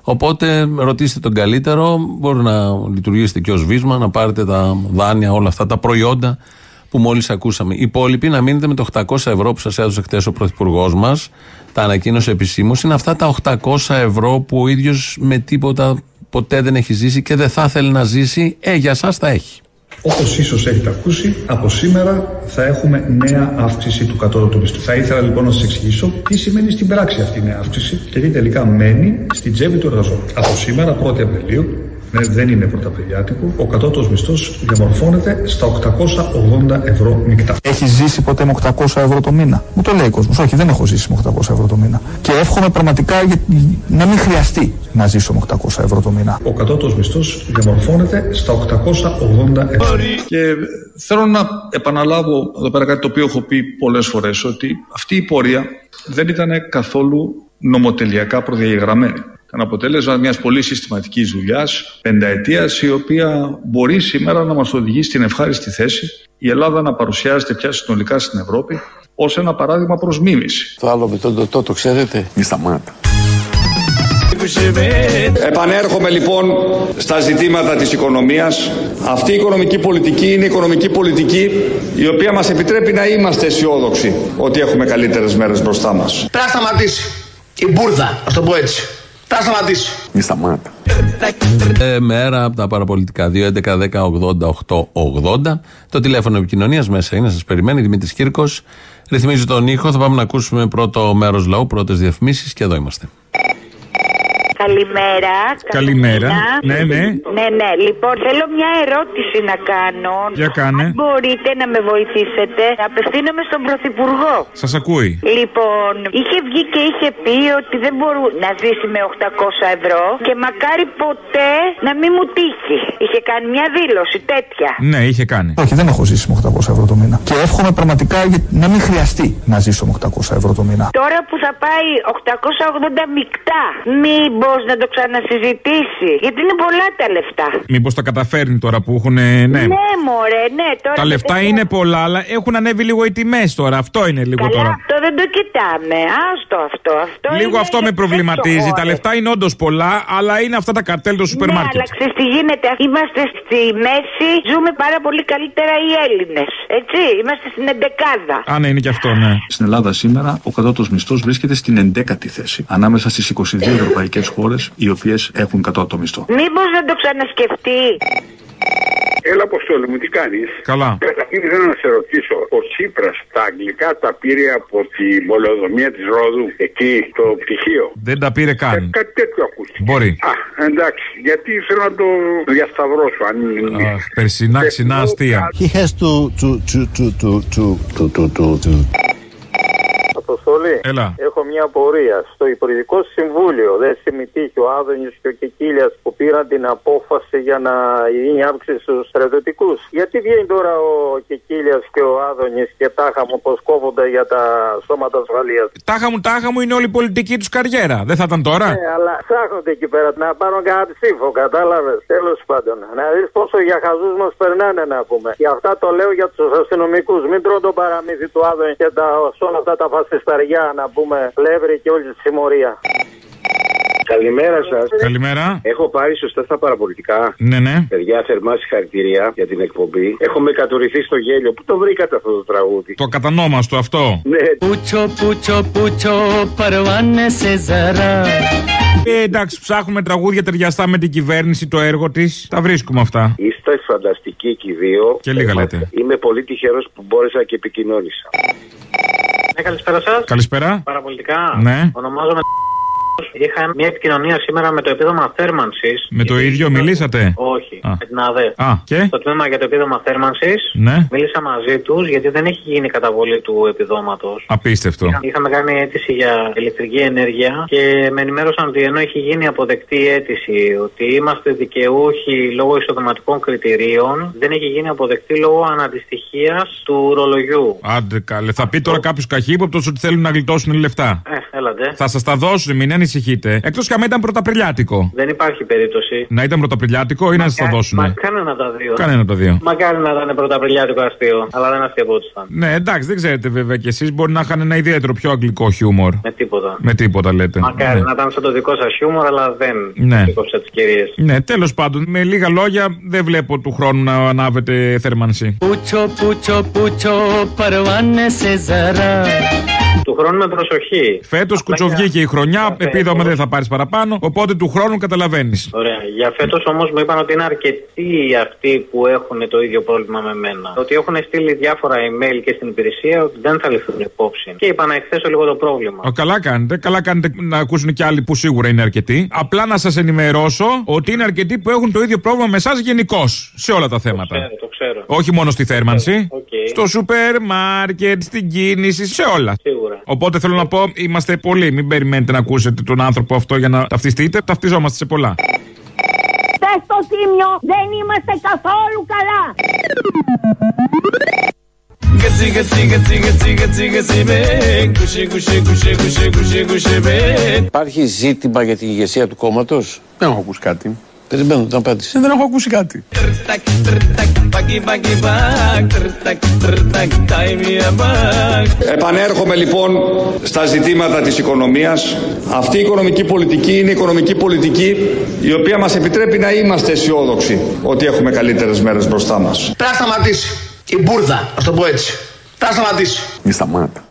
Οπότε ρωτήστε τον καλύτερο, μπορεί να λειτουργήσετε και ως βίσμα, να πάρετε τα δάνεια, όλα αυτά τα προϊόντα που μόλις ακούσαμε. Οι υπόλοιποι να μείνετε με το 800 ευρώ που σας έδωσε χθε ο Πρωθυπουργός μας, τα ανακοίνωσε επισήμως, είναι αυτά τα 800 ευρώ που ο ίδιος με τίποτα ποτέ δεν έχει ζήσει και δεν θα ήθελε να ζήσει. Ε, για εσά τα έχει. Όπως ίσως έχετε ακούσει, από σήμερα θα έχουμε νέα αύξηση του κατώτατου μισθού. Θα ήθελα λοιπόν να σας εξηγήσω τι σημαίνει στην πράξη αυτή η νέα αύξηση και τι τελικά μένει στην τσέπη του εργαζόμενου. Από σήμερα, 1η Απριλίου, ναι, δεν είναι πρωταπαιδιάτικο. Ο κατώτατος μισθός διαμορφώνεται στα 880 ευρώ μεικτά. Έχει ζήσει ποτέ με 800 ευρώ το μήνα; Μου το λέει ο κόσμος. Όχι, δεν έχω ζήσει με 800 ευρώ το μήνα. Και εύχομαι πραγματικά να μην χρειαστεί να ζήσω με 800 ευρώ το μήνα. Ο κατώτατος μισθός διαμορφώνεται στα 880 ευρώ. Και θέλω να επαναλάβω εδώ πέρα κάτι το οποίο έχω πει πολλές φορές, ότι αυτή η πορεία δεν ήταν καθόλου νομοτελειακά προδιαγραμμένη ήταν αποτέλεσμα μιας πολύ συστηματικής δουλειάς, πενταετίας, η οποία μπορεί σήμερα να μας οδηγήσει στην ευχάριστη θέση η Ελλάδα να παρουσιάζεται πια συνολικά στην Ευρώπη ως ένα παράδειγμα προς μίμηση. Το άλλο με τον τοτό το ξέρετε; Μη σταμάτα. Επανέρχομαι λοιπόν στα ζητήματα της οικονομίας. Αυτή η οικονομική πολιτική είναι η οικονομική πολιτική η οποία μας επιτρέπει να είμαστε αισιόδοξοι ότι έχουμε καλύτερες μέρες μπροστά μας. Πρέπει να σταματήσει η μπουρδα, α το πω έτσι Θα σταματήσει. Μη σταμάτα. Ε, μέρα από τα παραπολιτικά. 2, 11, 10, 80, 8, 80. Το τηλέφωνο επικοινωνίας μέσα είναι, σας περιμένει. Δημήτρης Κύρκος. Ρυθμίζει τον ήχο. Θα πάμε να ακούσουμε πρώτο μέρος λαού, πρώτες διαφημίσεις και εδώ είμαστε. Καλημέρα. Καλημέρα. Καλημέρα. Ναι, ναι. Ναι, ναι. Λοιπόν, θέλω μια ερώτηση να κάνω. Για κάνε. Αν μπορείτε να με βοηθήσετε, απευθύνομαι στον Πρωθυπουργό. Σας ακούει. Λοιπόν, είχε βγει και είχε πει ότι δεν μπορεί να ζήσει με 800 ευρώ και μακάρι ποτέ να μην μου τύχει. Είχε κάνει μια δήλωση τέτοια. Ναι, είχε κάνει. Όχι, δεν έχω ζήσει με 800 ευρώ το μήνα. Και εύχομαι πραγματικά για- να μην χρειαστεί να ζήσω με 800 ευρώ το μήνα. Τώρα που θα πάει 880 μεικτά, μήπως να το ξανασυζητήσει; Γιατί είναι πολλά τα λεφτά. Μήπως τα καταφέρνει τώρα που έχουν. Ναι. Ναι, μωρέ, ναι. Τώρα Τα δεν λεφτά ξέρω. είναι πολλά, αλλά έχουν ανέβει λίγο οι τιμές τώρα. Αυτό είναι λίγο Καλά, τώρα. αυτό δεν το κοιτάμε. Άστο αυτό. αυτό Λίγο είναι αυτό με για προβληματίζει. τις Τα λεφτά είναι όντως πολλά, αλλά είναι αυτά τα καρτέλ του σούπερ Ναι, μάρκετ. αλλά ξέρεις τι γίνεται. Είμαστε στη μέση, ζούμε πάρα πολύ καλύτερα οι Έλληνες. Έτσι, είμαστε στην εντεκάδα. Α, ναι, είναι και αυτό, ναι. Στην Ελλάδα σήμερα ο κατώτατος μισθός βρίσκεται στην 11η θέση ανάμεσα στις 22 ευρωπαϊκές χώρες οι οποίες έχουν κατώτατο μισθό. Μήπως να το ξανασκεφτεί; Έλα, Αποστόλη μου, τι κάνεις; Καλά. Καταρχήν θέλω να σε ρωτήσω. Ο Τσίπρας τα αγγλικά τα πήρε από την πολεοδομία της Ρόδου, εκεί, το πτυχίο; Δεν τα πήρε καν. Κάτι τέτοιο ακούστηκε. Μπορεί. Α, εντάξει. Γιατί θέλω να το διασταυρώσω. Αν είναι. Αχ, περσινά ξινά αστεία. He has to to to to to to to to to to Αποστολή. Έλα. Έχω μια απορία. Στο Υπουργικό Συμβούλιο δεν συμμετείχε ο Άδωνη και ο Κεκίλια που πήραν την απόφαση για να γίνει αύξηση στους στρατιωτικούς. Γιατί βγαίνει τώρα ο Κεκίλια και ο Άδωνης και τάχα μου πως κόβονται για τα σώματα ασφαλείας; Τάχα μου, τάχα μου είναι όλη η πολιτική τους καριέρα. Δεν θα ήταν τώρα; Ναι, αλλά ψάχνονται εκεί πέρα να πάρουν κανένα ψήφο, κατάλαβες; Τέλος πάντων. Να δεις πόσο για χαζούς μας περνάνε να πούμε. Και αυτά το λέω για τους αστυνομικούς. Μην τρώνε το παραμύθι του Άδωνη και τα, σε όλα αυτά να πούμε, Πλεύρη και όλη τη συμμορία. Καλημέρα σας. Καλημέρα. Έχω πάρει σωστά στα παραπολιτικά. Ναι, ναι. Παιδιά, θερμά συγχαρητήρια για την εκπομπή. Έχουμε κατουρηθεί στο γέλιο. Πού το βρήκατε αυτό το τραγούδι. Το κατανόμαστο αυτό. Ναι. Πούτσο, πούτσο, πούτσο, παρβάνε σε ζαρά. Ε, εντάξει, ψάχνουμε τραγούδια ταιριαστά με την κυβέρνηση, το έργο της. Τα βρίσκουμε αυτά. Είστε φανταστικοί και οι δύο. Και λίγα λέτε. Είμαι πολύ τυχερός που μπόρεσα και επικοινώνησα. Ναι, καλησπέρα σας. Καλησπέρα. Παραπολιτικά. Ναι. Ονομάζομαι. Είχα μια επικοινωνία σήμερα με το επίδομα θέρμανσης. Με το ίδιο μιλήσατε; Όχι, Α. με την ΑΔΕ. Α, και; Στο τμήμα για το επίδομα θέρμανσης. Ναι. Μίλησα μαζί τους γιατί δεν έχει γίνει καταβολή του επιδόματος. Απίστευτο. Είχαμε κάνει αίτηση για ηλεκτρική ενέργεια και με ενημέρωσαν ότι ενώ έχει γίνει αποδεκτή η αίτηση ότι είμαστε δικαιούχοι λόγω εισοδηματικών κριτηρίων, δεν έχει γίνει αποδεκτή λόγω αναντιστοιχίας του ρολογιού. Άντε καλέ. Θα πει τώρα κάποιος καχύποπτος ότι θέλουν να γλιτώσουν λεφτά. Ε, έλατε. Θα σας τα δώσουν, μην ανησυχείτε. Εκτός και αν ήταν πρωταπριλιάτικο. Δεν υπάρχει περίπτωση. Να ήταν πρωταπριλιάτικο ή να σας τα δώσουν. Μα κανένα τα δύο. Κανένα τα δύο. Μακάρι να ήταν πρωταπριλιάτικο αστείο. Αλλά δεν αστευόντουσαν. Ναι, εντάξει, δεν ξέρετε βέβαια κι εσείς μπορεί να είχαν ένα ιδιαίτερο πιο αγγλικό χιούμορ. Με τίποτα. Με τίποτα λέτε. Μακάρι ναι. να ήταν σαν το δικό σας χιούμορ, αλλά δεν ναι. κυρίες. Ναι, τέλος πάντων, με λίγα λόγια δεν βλέπω του χρόνου να ανάβετε θέρμανση. Πούτσο, πούτσο, πούτσο, παρβάνε σε ζαρά. Του χρόνου με προσοχή. Φέτος κουτσοβγήκε η χρονιά, επίδομα δεν θα πάρεις παραπάνω, οπότε του χρόνου καταλαβαίνεις. Ωραία. Για φέτος όμως μου είπαν ότι είναι αρκετοί αυτοί που έχουν το ίδιο πρόβλημα με μένα. Ότι έχουν στείλει διάφορα email και στην υπηρεσία ότι δεν θα ληφθούν υπόψη. Και είπα να εκθέσω λίγο το πρόβλημα. Ο, καλά κάνετε. Καλά κάνετε να ακούσουν και άλλοι που σίγουρα είναι αρκετοί. Απλά να σας ενημερώσω ότι είναι αρκετοί που έχουν το ίδιο πρόβλημα με εσάς γενικώς. Σε όλα τα θέματα. Ξέρω, το ξέρω. Όχι μόνο στη θέρμανση. Οκ. Στο σούπερ μάρκετ, στην κίνηση, σε όλα. Σίγουρα. Οπότε θέλω να ε. πω, είμαστε πολλοί. Μην περιμένετε να ακούσετε τον άνθρωπο αυτό για να ταυτιστείτε. Ταυτιζόμαστε σε πολλά. Πες δεν είμαστε καθόλου καλά. Υπάρχει ζήτημα για την ηγεσία του κόμματος; Δεν έχω ακούσει κάτι Περιμένω την απάντηση. Δεν έχω ακούσει κάτι. Bagi bagi bag tak tak time ya bag Επανέρχομαι λοιπόν στα ζητήματα της οικονομίας. Αυτή η οικονομική πολιτική είναι η οικονομική πολιτική η οποία μας επιτρέπει να είμαστε αισιόδοξοι ότι έχουμε καλύτερες μέρες μπροστά μας. Πρέπει να σταματήσει. Η μπουρδα, ας το πω έτσι. Πρέπει να σταματήσει. Μη σταμάτα.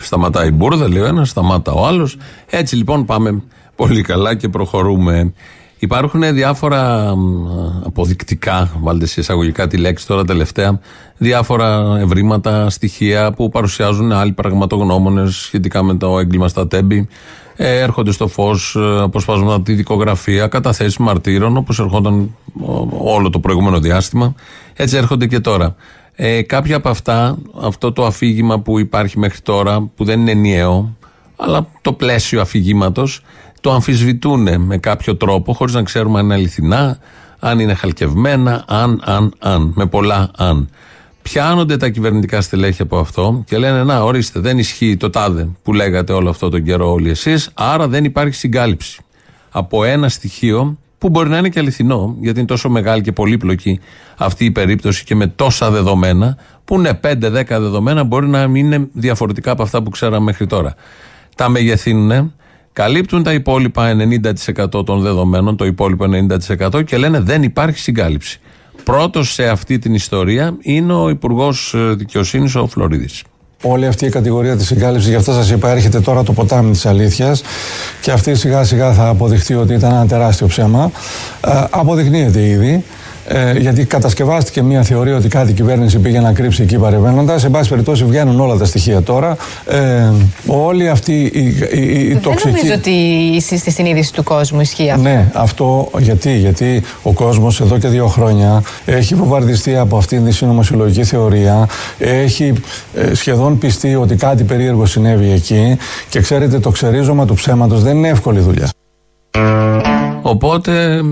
Σταματάει η μπουρδα, λέει ο ένας, σταμάτα ο άλλος. Έτσι λοιπόν πάμε πολύ καλά και προχωρούμε. Υπάρχουν διάφορα μ, αποδεικτικά, βάλτε σε εισαγωγικά τη λέξη τώρα τελευταία, διάφορα ευρήματα, στοιχεία που παρουσιάζουν άλλοι πραγματογνώμονες σχετικά με το έγκλημα στα τέμπη. Ε, έρχονται στο φως αποσπάσματα από τη δικογραφία, καταθέσεις μαρτύρων, όπως ερχόταν ο- όλο το προηγούμενο διάστημα. Έτσι έρχονται και τώρα. Ε, κάποια από αυτά, αυτό το αφήγημα που υπάρχει μέχρι τώρα, που δεν είναι ενιαίο, αλλά το πλαίσιο αφηγήματος, το αμφισβητούν με κάποιο τρόπο, χωρίς να ξέρουμε αν είναι αληθινά, αν είναι χαλκευμένα, αν, αν, αν, με πολλά αν. Πιάνονται τα κυβερνητικά στελέχη από αυτό και λένε: Να, ορίστε, δεν ισχύει το τάδε που λέγατε όλο αυτό τον καιρό όλοι εσείς, άρα δεν υπάρχει συγκάλυψη. Από ένα στοιχείο που μπορεί να είναι και αληθινό, γιατί είναι τόσο μεγάλη και πολύπλοκη αυτή η περίπτωση και με τόσα δεδομένα, που είναι 5-10 δεδομένα, μπορεί να μην είναι διαφορετικά από αυτά που ξέραμε μέχρι τώρα. Τα μεγεθύνουν, καλύπτουν τα υπόλοιπα 90% των δεδομένων, το υπόλοιπο 90% και λένε δεν υπάρχει συγκάλυψη. Πρώτος σε αυτή την ιστορία είναι ο Υπουργός Δικαιοσύνης, ο Φλωρίδης. Όλη αυτή η κατηγορία της συγκάλυψης, γι' αυτό σας είπα, έρχεται τώρα το ποτάμι της αλήθειας και αυτή σιγά σιγά θα αποδειχτεί ότι ήταν ένα τεράστιο ψέμα. Ε, αποδεικνύεται ήδη. Ε, γιατί κατασκευάστηκε μια θεωρία ότι κάθε κυβέρνηση πήγε να κρύψει εκεί παρεμβαίνοντας. Σε πάση περιπτώσει, βγαίνουν όλα τα στοιχεία τώρα. Ε, όλη αυτή η, η, η, η Δεν τοξική. νομίζω ότι είστε στη συνείδηση του κόσμου, ισχύει αυτό. Ναι, αυτό γιατί, γιατί ο κόσμος εδώ και δύο χρόνια έχει βομβαρδιστεί από αυτήν τη συνωμοσιολογική θεωρία, έχει ε, σχεδόν πιστεί ότι κάτι περίεργο συνέβη εκεί και ξέρετε το ξερίζωμα του ψέματος δεν είναι εύκολη δουλειά. Οπότε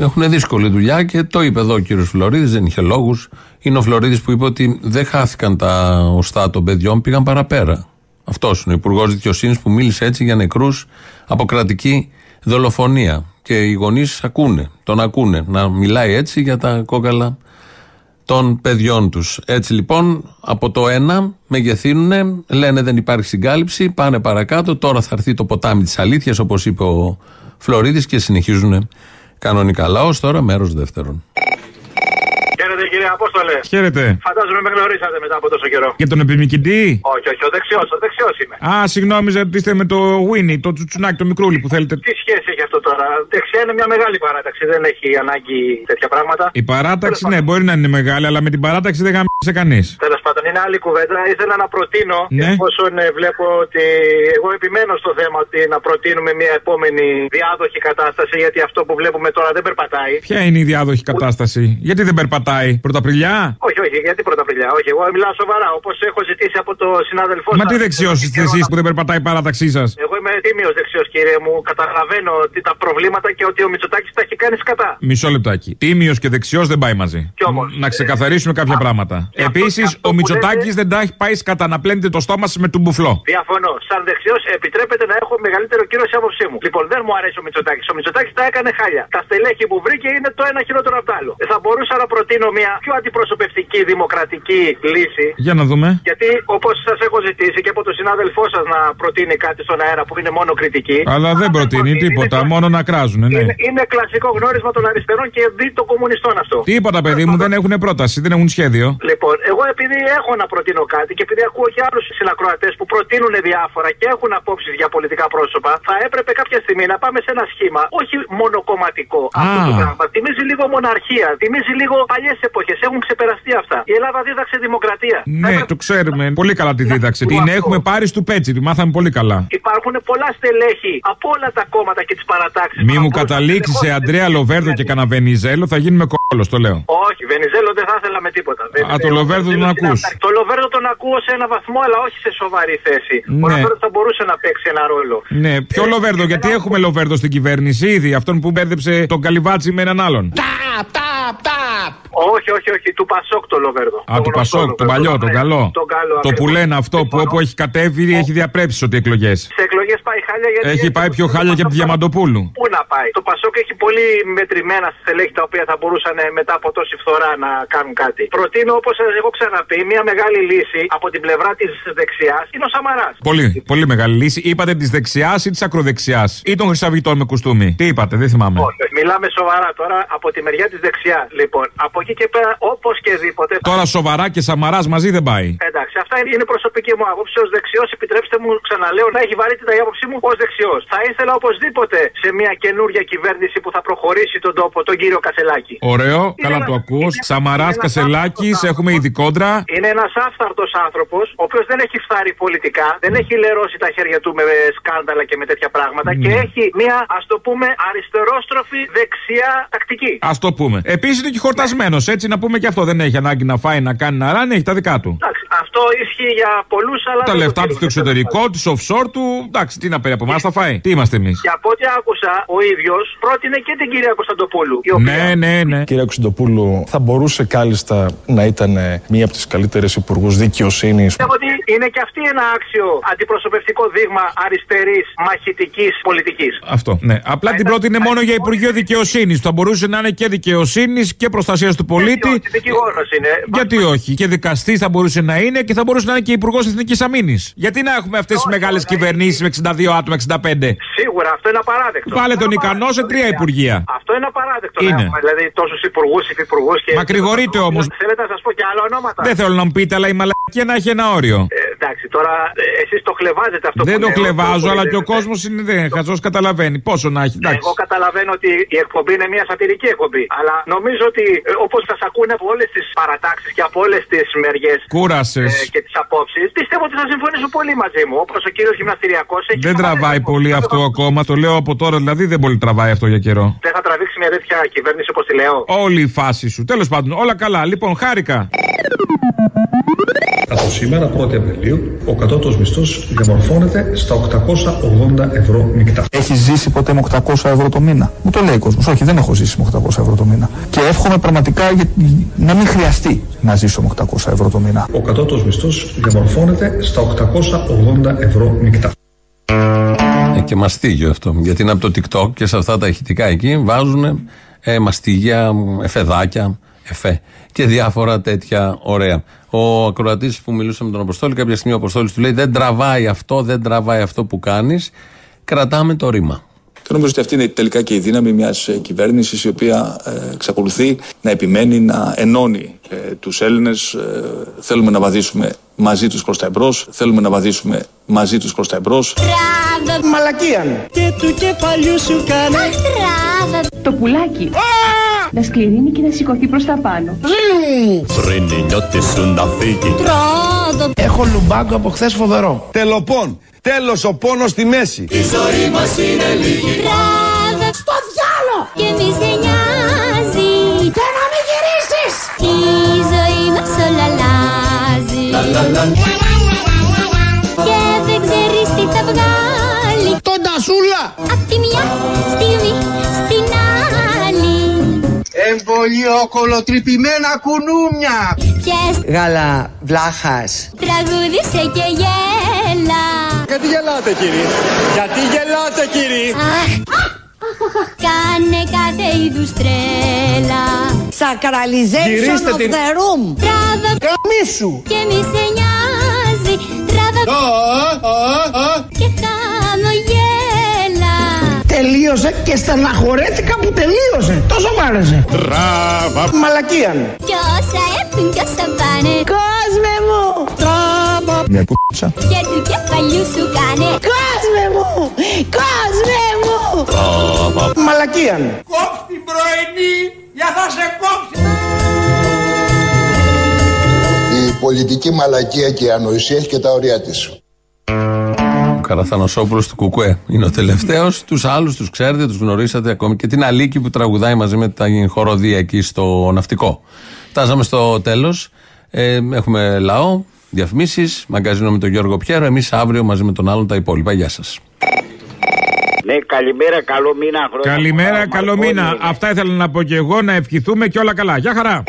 έχουν δύσκολη δουλειά και το είπε εδώ ο κύριος Φλωρίδης, δεν είχε λόγους. Είναι ο Φλωρίδης που είπε ότι δεν χάθηκαν τα οστά των παιδιών, πήγαν παραπέρα. Αυτός είναι ο Υπουργός Δικαιοσύνης που μίλησε έτσι για νεκρούς από κρατική δολοφονία. Και οι γονείς ακούνε, τον ακούνε να μιλάει έτσι για τα κόκαλα των παιδιών τους. Έτσι λοιπόν, από το ένα μεγεθύνουν, λένε δεν υπάρχει συγκάλυψη, πάνε παρακάτω. Τώρα θα έρθει το ποτάμι της αλήθειας, όπως είπε ο Φλωρίδης, και συνεχίζουν κανονικά. Λαός τώρα, μέρος δεύτερον. Χαίρετε κύριε Απόστολε. Χαίρετε. Φαντάζομαι με γνωρίσατε μετά από τόσο καιρό. Για τον επιμηκητή. Όχι, όχι, ο δεξιός, ο δεξιός είμαι. Α, συγγνώμη, ότι είστε με το Winnie, το τσουτσουνάκι, το μικρούλι που θέλετε. Τι σχέση έχει αυτό τώρα. Δεξιά είναι μια μεγάλη παράταξη, δεν έχει ανάγκη τέτοια πράγματα. Η παράταξη, ναι, μπορεί να είναι μεγάλη, αλλά με την παράταξη δεν γάμισε κανείς. Τέλος πάντων, είναι άλλη κουβέντα. Ήθελα να προτείνω, Ναι. εφόσον ε, βλέπω ότι εγώ επιμένω στο θέμα ότι να προτείνουμε μια επόμενη διάδοχη κατάσταση, γιατί αυτό που βλέπουμε τώρα δεν περπατάει. Ποια είναι η διάδοχη κατάσταση, γιατί δεν περπατάει, Πρωταπριλιά. Όχι, όχι, γιατί πρωταπριλιά. Όχι, εγώ μιλάω σοβαρά. Όπως έχω ζητήσει από το συνάδελφό Μα σας, τι δεξιός είστε εσείς που δεν περπατάει η παράταξή σας; Εγώ είμαι τίμιο δεξιός, κύριε μου. Καταλαβαίνω ότι τα προβλήματα και ότι ο Μητσοτάκης τα έχει κάνει σκατά. Μισό λεπτάκι. Τίμιος και δεξιός δεν πάει μαζί. Κι όμως, Να ξεκαθαρίσουμε κάποια πράγματα. Επίσης, ο Μητσοτάκης δεν τα έχει πάει κατά να πλένετε το στόμα σας με του μπουφλό. Διαφωνώ. Σαν δεξιός επιτρέπεται να έχω μεγαλύτερο κύριο σε άποψή μου. Λοιπόν, δεν μου αρέσει ο Μητσοτάκης. Ο Μητσοτάκης τα έκανε χάλια. Τα στελέχη που βρήκε είναι το ένα χειρότερο από το άλλο. Ε, Θα μπορούσα να προτείνω μια πιο αντιπροσωπευτική δημοκρατική λύση. Για να δούμε. Γιατί όπως σας έχω ζητήσει και από τον συνάδελφό σας να προτείνει κάτι στον αέρα που είναι μόνο κριτική. Αλλά δεν προτείνει τίποτα, μόνο να κράζουν, ναι. Είναι, είναι κλασικό γνώρισμα των αριστερών και δι των κομμουνιστών αυτό. Τίποτα, παιδί μου, δεν έχουν πρόταση, δεν έχουν σχέδιο. Λοιπόν, εγώ επειδή έχω να προτείνω κάτι και επειδή ακούω και άλλους συνακροατές που προτείνουν διάφορα και έχουν απόψεις για πολιτικά πρόσωπα, θα έπρεπε κάποια στιγμή να πάμε σε ένα σχήμα, όχι μονοκομματικό. Αυτό το πράγμα. Θυμίζει λίγο μοναρχία, θυμίζει λίγο παλιές εποχές. Έχουν ξεπεραστεί αυτά. Η Ελλάδα δίδαξε δημοκρατία. Ναι, το ξέρουμε. Πολύ καλά τη δίδαξε. Την έχουμε πάρει στο πέτσι, τη μάθαμε πολύ καλά. Υπάρχουν πολλά στελέχη από όλα τα κόμματα και τις παρατάξεις. Μη μου καταλήξεις σε Αντρέα Λοβέρδο και κανένα Βενιζέλο, θα γίνουμε κόλλο, το λέω. Όχι, Βενιζέλο δεν θα ήθελα με τίποτα. Δεν- Α, το Λοβέρδο τον ακούς. Το Λοβέρδο τον ακούω σε ένα βαθμό, αλλά όχι σε σοβαρή θέση. Ο Ναι. Λοβέρδος θα μπορούσε να παίξει ένα ρόλο. Ναι, ποιο Λοβέρδο, γιατί έχουμε Λοβέρδο στην κυβέρνηση ήδη, αυτόν που μπέρδεψε τον Καλυβάτσι με έναν άλλον. Όχι, όχι, όχι, του Πασόκ το Λοβέρδο. Α, του Πασόκ, τον παλιό, τον καλό. Τον καλό, Το που ακριβώς. λένε αυτό που όπου έχει κατέβει έχει διαπρέψει ότι εκλογές. Σε εκλογές πάει χάλια γιατί. Έχει πάει πιο χάλια και από τη Διαμαντοπούλου. Πού να πάει; Το Πασόκ έχει πολύ μετρημένα στελέχη τα οποία θα μπορούσαν ε, μετά από τόση φθορά να κάνουν κάτι. Προτείνω, όπως έχω ξαναπεί, μια μεγάλη λύση από την πλευρά της δεξιάς είναι ο Σαμαράς. Πολύ, πολύ μεγάλη λύση. Είπατε της δεξιάς ή της ακροδεξιάς; Ή των χρυσαβητών με κουστούμι; Τι είπατε, δεν θυμάμαι. Όχι, μιλάμε σοβαρά τώρα από τη μεριά της δεξιάς. Λοιπόν, από Από εκεί και πέρα, όπως και δίποτε. Τώρα σοβαρά και σαμαρά μαζί δεν πάει. Εντάξει, αυτά είναι η προσωπική μου άποψη. Ω δεξιός, επιτρέψτε μου, ξαναλέω, να έχει βαρύτητα η άποψή μου ως δεξιός. Θα ήθελα οπωσδήποτε σε μια καινούργια κυβέρνηση που θα προχωρήσει τον τόπο, τον κύριο Κασελάκη. Ωραίο, Είναι καλά ένας- το ακούς. είναι- Σαμαρά, είναι ένας Κασελάκης, έχουμε ήδη κόντρα. Είναι ένας άφθαρτος άνθρωπος, ο οποίος δεν έχει φθάρει πολιτικά, δεν έχει λερώσει τα χέρια του με σκάνδαλα και με τέτοια πράγματα και έχει μια, ας το πούμε, αριστερόστροφη δεξιά τακτική. Α το πούμε. Επίσης είναι και χορτασμένος, έτσι να πούμε και αυτό. Δεν έχει ανάγκη να φάει, να κάνει, να ράνει, έχει τα δικά του. Εντάξει, αυτό ισχύει για πολλούς, αλλά. Τα δεν λεφτά το τους στο εξωτερικό, του offshore του. Εντάξει, τι να παίρνει από εμάς, θα φάει. Τι είμαστε εμείς. Και από ό,τι άκουσα, ο ίδιος πρότεινε και την κυρία Κωνσταντοπούλου. Η οποία Ναι, ναι, ναι. Κυρία Κωνσταντοπούλου, θα μπορούσε κάλλιστα να ήταν ε, μία από τις καλύτερες υπουργούς δικαιοσύνης; Πιστεύω ότι είναι και αυτή ένα άξιο αντιπροσωπευτικό δείγμα αριστερής μαχητικής πολιτικής. Αυτό. Ναι. Απλά την πρότεινε μόνο για Υπουργείο Δικαιοσύνης. Θα μπορούσε να είναι και δικαιοσύνης και προστασίας του πολίτη. Δικηγόρος είναι. Γιατί όχι. Και δικαστής θα μπορούσε να είναι και θα μπορούσε να είναι και Υπουργός Εθνικής Αμήνης. Γιατί να έχουμε αυτές τις μεγάλες κυβερνήσεις με 62 άτομα, 65. Σίγουρα αυτό είναι απαράδεκτο. Πάλε τον ικανό σε τρία υπουργεία. Αυτό είναι απαράδεκτο. Είναι. Να έχουμε, δηλαδή τόσους υπουργούς, υφυπουργούς και. Μακρηγορείτε όμως. Θέλετε να σας πω και άλλα ονόματα. Δεν θέλω να μου πείτε, αλλά η μαλακία να έχει ένα όριο. Ε, εντάξει, τώρα εσείς το χλεβάζετε αυτό Δεν που το λέω, κλεβάζω, το αλλά και ο λέτε. κόσμος είναι δεν. Χαζός καταλαβαίνει. Πόσο να έχει. Εντάξει. Εγώ καταλαβαίνω ότι η εκπομπή είναι μια σατυρική εκπομπή. Αλλά νομίζω ότι όπως σας ακούνε από όλες τις παρατάξεις και από όλες τις μεριές Κούρασες. και τις απόψεις, πιστεύω ότι θα συμφωνήσουν πολύ μαζί μου. Όπως ο κύριος Γυμναστηριακός έχει. Δεν τραβάει πολύ αυτό ακόμα. Το λέω από τώρα, δηλαδή δεν πολύ τραβάει αυτό για καιρό. Δεν θα τραβήξει μια τέτοια κυβέρνηση όπως τη λέω. Όλη η φάση σου. Τέλος πάντων, όλα καλά. Λοιπόν, χάρηκα. Από σήμερα, 1η Απριλίου, ο κατώτατος μισθός διαμορφώνεται στα 880 ευρώ μεικτά. Έχεις ζήσει ποτέ με 800 ευρώ το μήνα; Μου το λέει ο κόσμος. Όχι, δεν έχω ζήσει με 800 ευρώ το μήνα. Και εύχομαι πραγματικά για- να μην χρειαστεί να ζήσω με 800 ευρώ το μήνα. Ο κατώτατος μισθός διαμορφώνεται στα 880 ευρώ μεικτά. Ε, και μαστίγιο αυτό. Γιατί είναι από το TikTok και σε αυτά τα ηχητικά εκεί βάζουν ε, μαστίγια, εφεδάκια, εφέ και διάφορα τέτοια ωραία. Ο ακροατής που μιλούσε με τον Αποστόλη, κάποια στιγμή ο Αποστόλης του λέει: Δεν τραβάει αυτό, δεν τραβάει αυτό που κάνεις. Κρατάμε το ρήμα. Και νομίζω ότι αυτή είναι τελικά και η δύναμη μιας κυβέρνησης η οποία ε, εξακολουθεί να επιμένει να ενώνει ε, τους Έλληνες. θέλουμε να βαδίσουμε μαζί τους προς τα εμπρός. Θέλουμε να βαδίσουμε μαζί τους προς τα εμπρός. Μαλακίαν. Και του κεφαλιού σου κάνε Το πουλάκι. Να σκληρύνει και να σηκωθεί προς τα πάνω. Φρυνινιώτη σου να φύγει. Έχω λουμπάγκο από χθες φοβερό. Τελοπών. Τέλος ο πόνος στη μέση. Η ζωή μας είναι λίγη. Στο διάλο. Και εμείς δεν νοιάζει. Και να μην γυρίσεις. Η ζωή μας όλα αλλάζει. Και δεν ξέρεις τι θα βγάλει. Τον τασούλα. Απ' τη μια στιγμή στην άλλη. Εμβολιοκολοτρυπημένα κουνούνια. Ποιες Γάλα βλάχας τραγούδισε και γέλα. Γιατί γελάτε κύριε; Γιατί γελάτε κύριε; Κάνε κάθε είδους τρέλα. Sacralization Γυρίστε of την- the room Τράβα Καμίσου. και μη σε νοιάζει. Τράβα και χαμογέλα. Τελείωσε και στεναχωρέθηκα που τελείωσε. Τόσο μ' άρεσε. Τράβα. Μαλακίαν. Κι όσα έρθουν κι όσα πάνε. Κόσμε μου Τράβα Μια κούτσα. Και του κεφαλιού σου κάνε. Κόσμε μου Κόσμε μου Μαλακίαν. Κόψ' την πρωινή για θα σε κόψει Η πολιτική μαλακία και η ανοησία έχει και τα ωριά της. Ο Καραθανοσόπουλος του Κουκουέ είναι ο τελευταίος. Τους άλλους τους ξέρετε, τους γνωρίσατε ακόμη και την Αλίκη που τραγουδάει μαζί με τα χοροδία εκεί στο ναυτικό. Φτάσαμε στο τέλος. Ε, έχουμε λαό, διαφημίσεις, μαγκαζίνο με τον Γιώργο Πιέρο. Εμείς αύριο μαζί με τον άλλον τα υπόλοιπα. Γεια σας. Ναι, καλημέρα, καλό μήνα. Χρόνια Καλημέρα, πολλά, καλό Μαρκόνη μήνα. είναι. Αυτά ήθελα να πω και εγώ, να ευχηθούμε και όλα καλά. Γεια χαρά.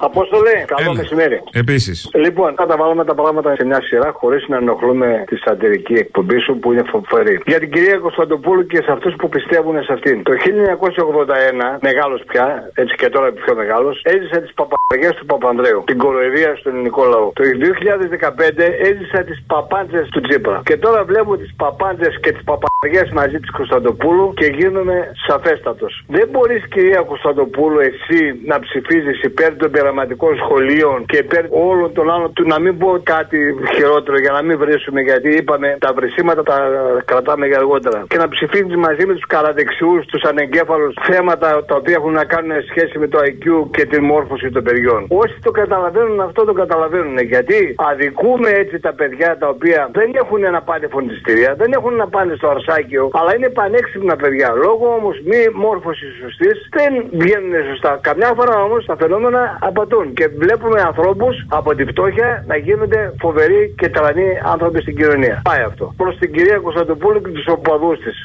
Απόστολε, καλό μεσημέρι. Επίσης. Λοιπόν, θα τα βάλουμε τα πράγματα σε μια σειρά χωρίς να ενοχλούμε τη σατυρική εκπομπή σου που είναι φοβερή. Για την κυρία Κωνσταντοπούλου και σε αυτούς που πιστεύουν σε αυτήν. Το 1981, μεγάλος πια, έτσι και τώρα πιο μεγάλος, έζησε τις παπαριέ του Παπανδρέου. Την κοροϊδία στον ελληνικό λαό. Το 2015 έζησα τις παπάντζες του Τσίπρα. Και τώρα βλέπω τις παπάντζες και τις παπαριέ μαζί της Κωνσταντοπούλου και γίνομαι σαφέστατος. Δεν μπορείς, κυρία Κωνσταντοπούλου, εσύ να ψηφίζεις υπέρ των πειραματικών σχολείων και υπέρ όλων των άλλων του να μην πω κάτι χειρότερο για να μην βρίσουμε γιατί είπαμε τα βρυσίματα τα κρατάμε για αργότερα. Και να ψηφίζεις μαζί με τους καραδεξιούς, τους ανεγκέφαλους θέματα τα οποία έχουν να κάνουν σχέση με το IQ και την μόρφωση των παιδιών. Όσοι το καταλαβαίνουν αυτό το καταλαβαίνουν. Γιατί αδικούμε έτσι τα παιδιά τα οποία δεν έχουν να πάνε φροντιστήρια, δεν έχουν να πάνε στο αρσάκιο, αλλά είναι πανέξυπνα παιδιά. Λόγω όμως μη μόρφωσης σωστής δεν βγαίνουν σωστά. Καμιά φορά όμως τα φαινόμενα απατούν και βλέπουμε ανθρώπους από τη φτώχεια να γίνονται φοβεροί και τρανοί άνθρωποι στην κοινωνία. Πάει αυτό. Προς την κυρία Κωνσταντοπούλου και τους οπαδούς της.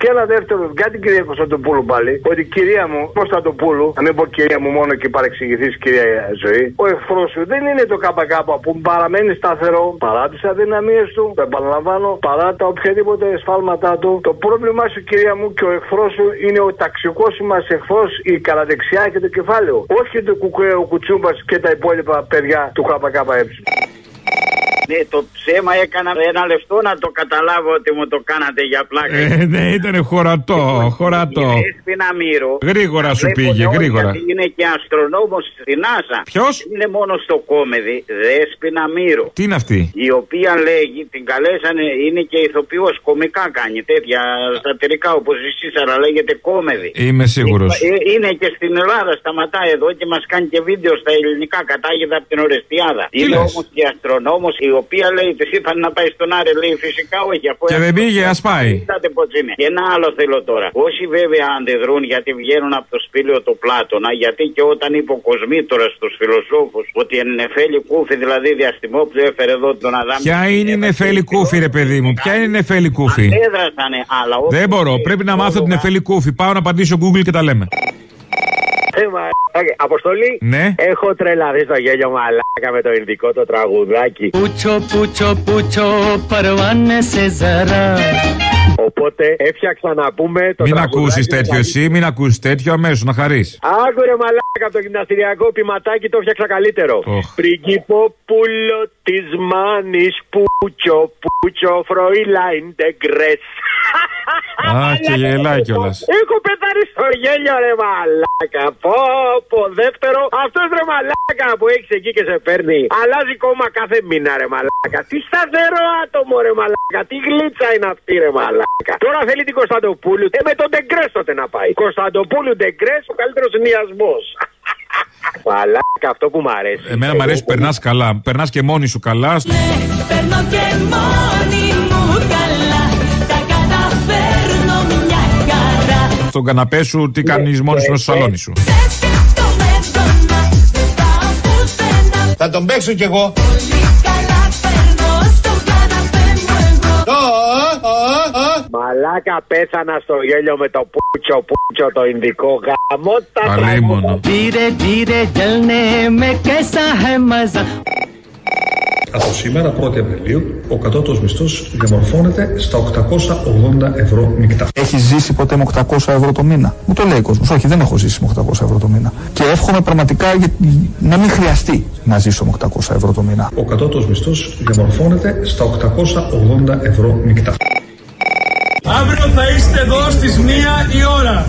Και ένα δεύτερο, για την κυρία Κωνσταντοπούλου πάλι, ότι κυρία μου Κωνσταντοπούλου, να μην πω κυρία μου μόνο και παρεξηγηθείς κυρία Ζωή, ο εχθρός σου δεν είναι το ΚΚ που παραμένει σταθερό παρά τις αδυναμίες του, το επαναλαμβάνω, παρά τα οποιαδήποτε σφάλματά του. Το πρόβλημά σου κυρία μου και ο εχθρός σου είναι ο ταξικός μας εχθρός, η καραδεξιά και το κεφάλαιο. Όχι το κουκουέ, ο κουτσούμπας και τα υπόλοιπα παιδιά του ΚΚΕ. Ναι, το ψέμα έκανα ένα λεπτό να το καταλάβω ότι μου το κάνατε για πλάκα. Ε, ναι, ήταν χωρατό, χωρατό. Δέσποινα Μύρο. Γρήγορα σου πήγε, γρήγορα. Είναι και αστρονόμος στην NASA. Ποιος; Είναι μόνο στο κόμεδι. Δέσποινα Μύρο. Τι είναι αυτή; Η οποία λέγει, την καλέσανε, είναι και ηθοποιός, κομικά κάνει τέτοια σατυρικά όπω εσεί, αλλά λέγεται κόμεδι. Είμαι σίγουρος. Είναι και στην Ελλάδα, σταματάει εδώ και μας κάνει και βίντεο στα ελληνικά, κατάγεται από την Ορεστιάδα. Είναι όμως και αστρονόμος, η οποία λέει της είπαν να πάει στον Άρη, λέει φυσικά όχι. Αφού Και δεν πήγε, ας πάει. Κοιτάτε πώς είναι. Και ένα άλλο θέλω τώρα. Όσοι βέβαια αντιδρούν γιατί βγαίνουν από το σπήλαιο του Πλάτωνα, γιατί και όταν είπε ο Κοσμήτορα στους φιλοσόφους ότι η Νεφέλη Κούφη, δηλαδή διαστημόπλου, έφερε εδώ τον Αδάμ. Ποια είναι η Νεφέλη Κούφη, ρε παιδί μου, ποια είναι η Νεφέλη Κούφη; Έδρασανε, αλλά όχι. Δεν μπορώ, πρέπει να μάθω την Νεφέλη Κούφη. Πάω να απαντήσω Google και τα λέμε. Ε, Αποστολή. Ναι. Έχω τρελαθεί στο γέλιο μαλάκα με το ειδικό το τραγουδάκι. Πούτσο, πούτσο, πούτσο, παρβάνε σε ζαρά. Οπότε έφτιαξα να πούμε το Μην ακούσεις τέτοιο εσύ, μην ακούσεις τέτοιο αμέσως, να χαρείς. Άκουρε μαλάκα από το γυμναστηριακό ποιηματάκι το φτιάξα καλύτερο. Oh. Πρίγκιπο πουλο της μάνης πουτσο, πουτσο, φροϊλάιν. Α, και. Έχω πεθαρίσει στο γέλιο, ρε μαλάκα. Πω πω δεύτερο. Αυτός ρε μαλάκα που έχεις εκεί και σε παίρνει. Αλλάζει κόμμα κάθε μήνα ρε μαλάκα. Τι σταθερό άτομο ρε μαλάκα. Τι γλίτσα είναι αυτή ρε μαλάκα. Τώρα θέλει την Κωνσταντοπούλου. Ε με τον Ντεγκρές τότε να πάει. Κωνσταντοπούλου Ντεγκρές ο καλύτερος νοιασμός. [LAUGHS] Μαλάκα αυτό που μ' αρέσει. Εμένα μου αρέσει, περνάς καλά. Περνάς και μόνη σου καλά. Παίρνω και μόνη στον καναπέ σου, τι κάνεις μόνος στο σαλόνι σου. Θα τον παίξω κι εγώ. Μαλάκα πέθανα στο γέλιο με το πουτσο πουτσο το ινδικό γάμο. Τα τραγούδα. Γελνέ με. Από σήμερα, 1η Απριλίου, ο κατώτατος μισθός διαμορφώνεται στα 880 ευρώ μεικτά. Έχεις ζήσει ποτέ με 800 ευρώ το μήνα; Μου το λέει ο κόσμος. Όχι, δεν έχω ζήσει με 800 ευρώ το μήνα. Και εύχομαι πραγματικά για- να μην χρειαστεί να ζήσω με 800 ευρώ το μήνα. Ο κατώτατος μισθός διαμορφώνεται στα 880 ευρώ μεικτά. Αύριο θα είστε εδώ στις μία η ώρα.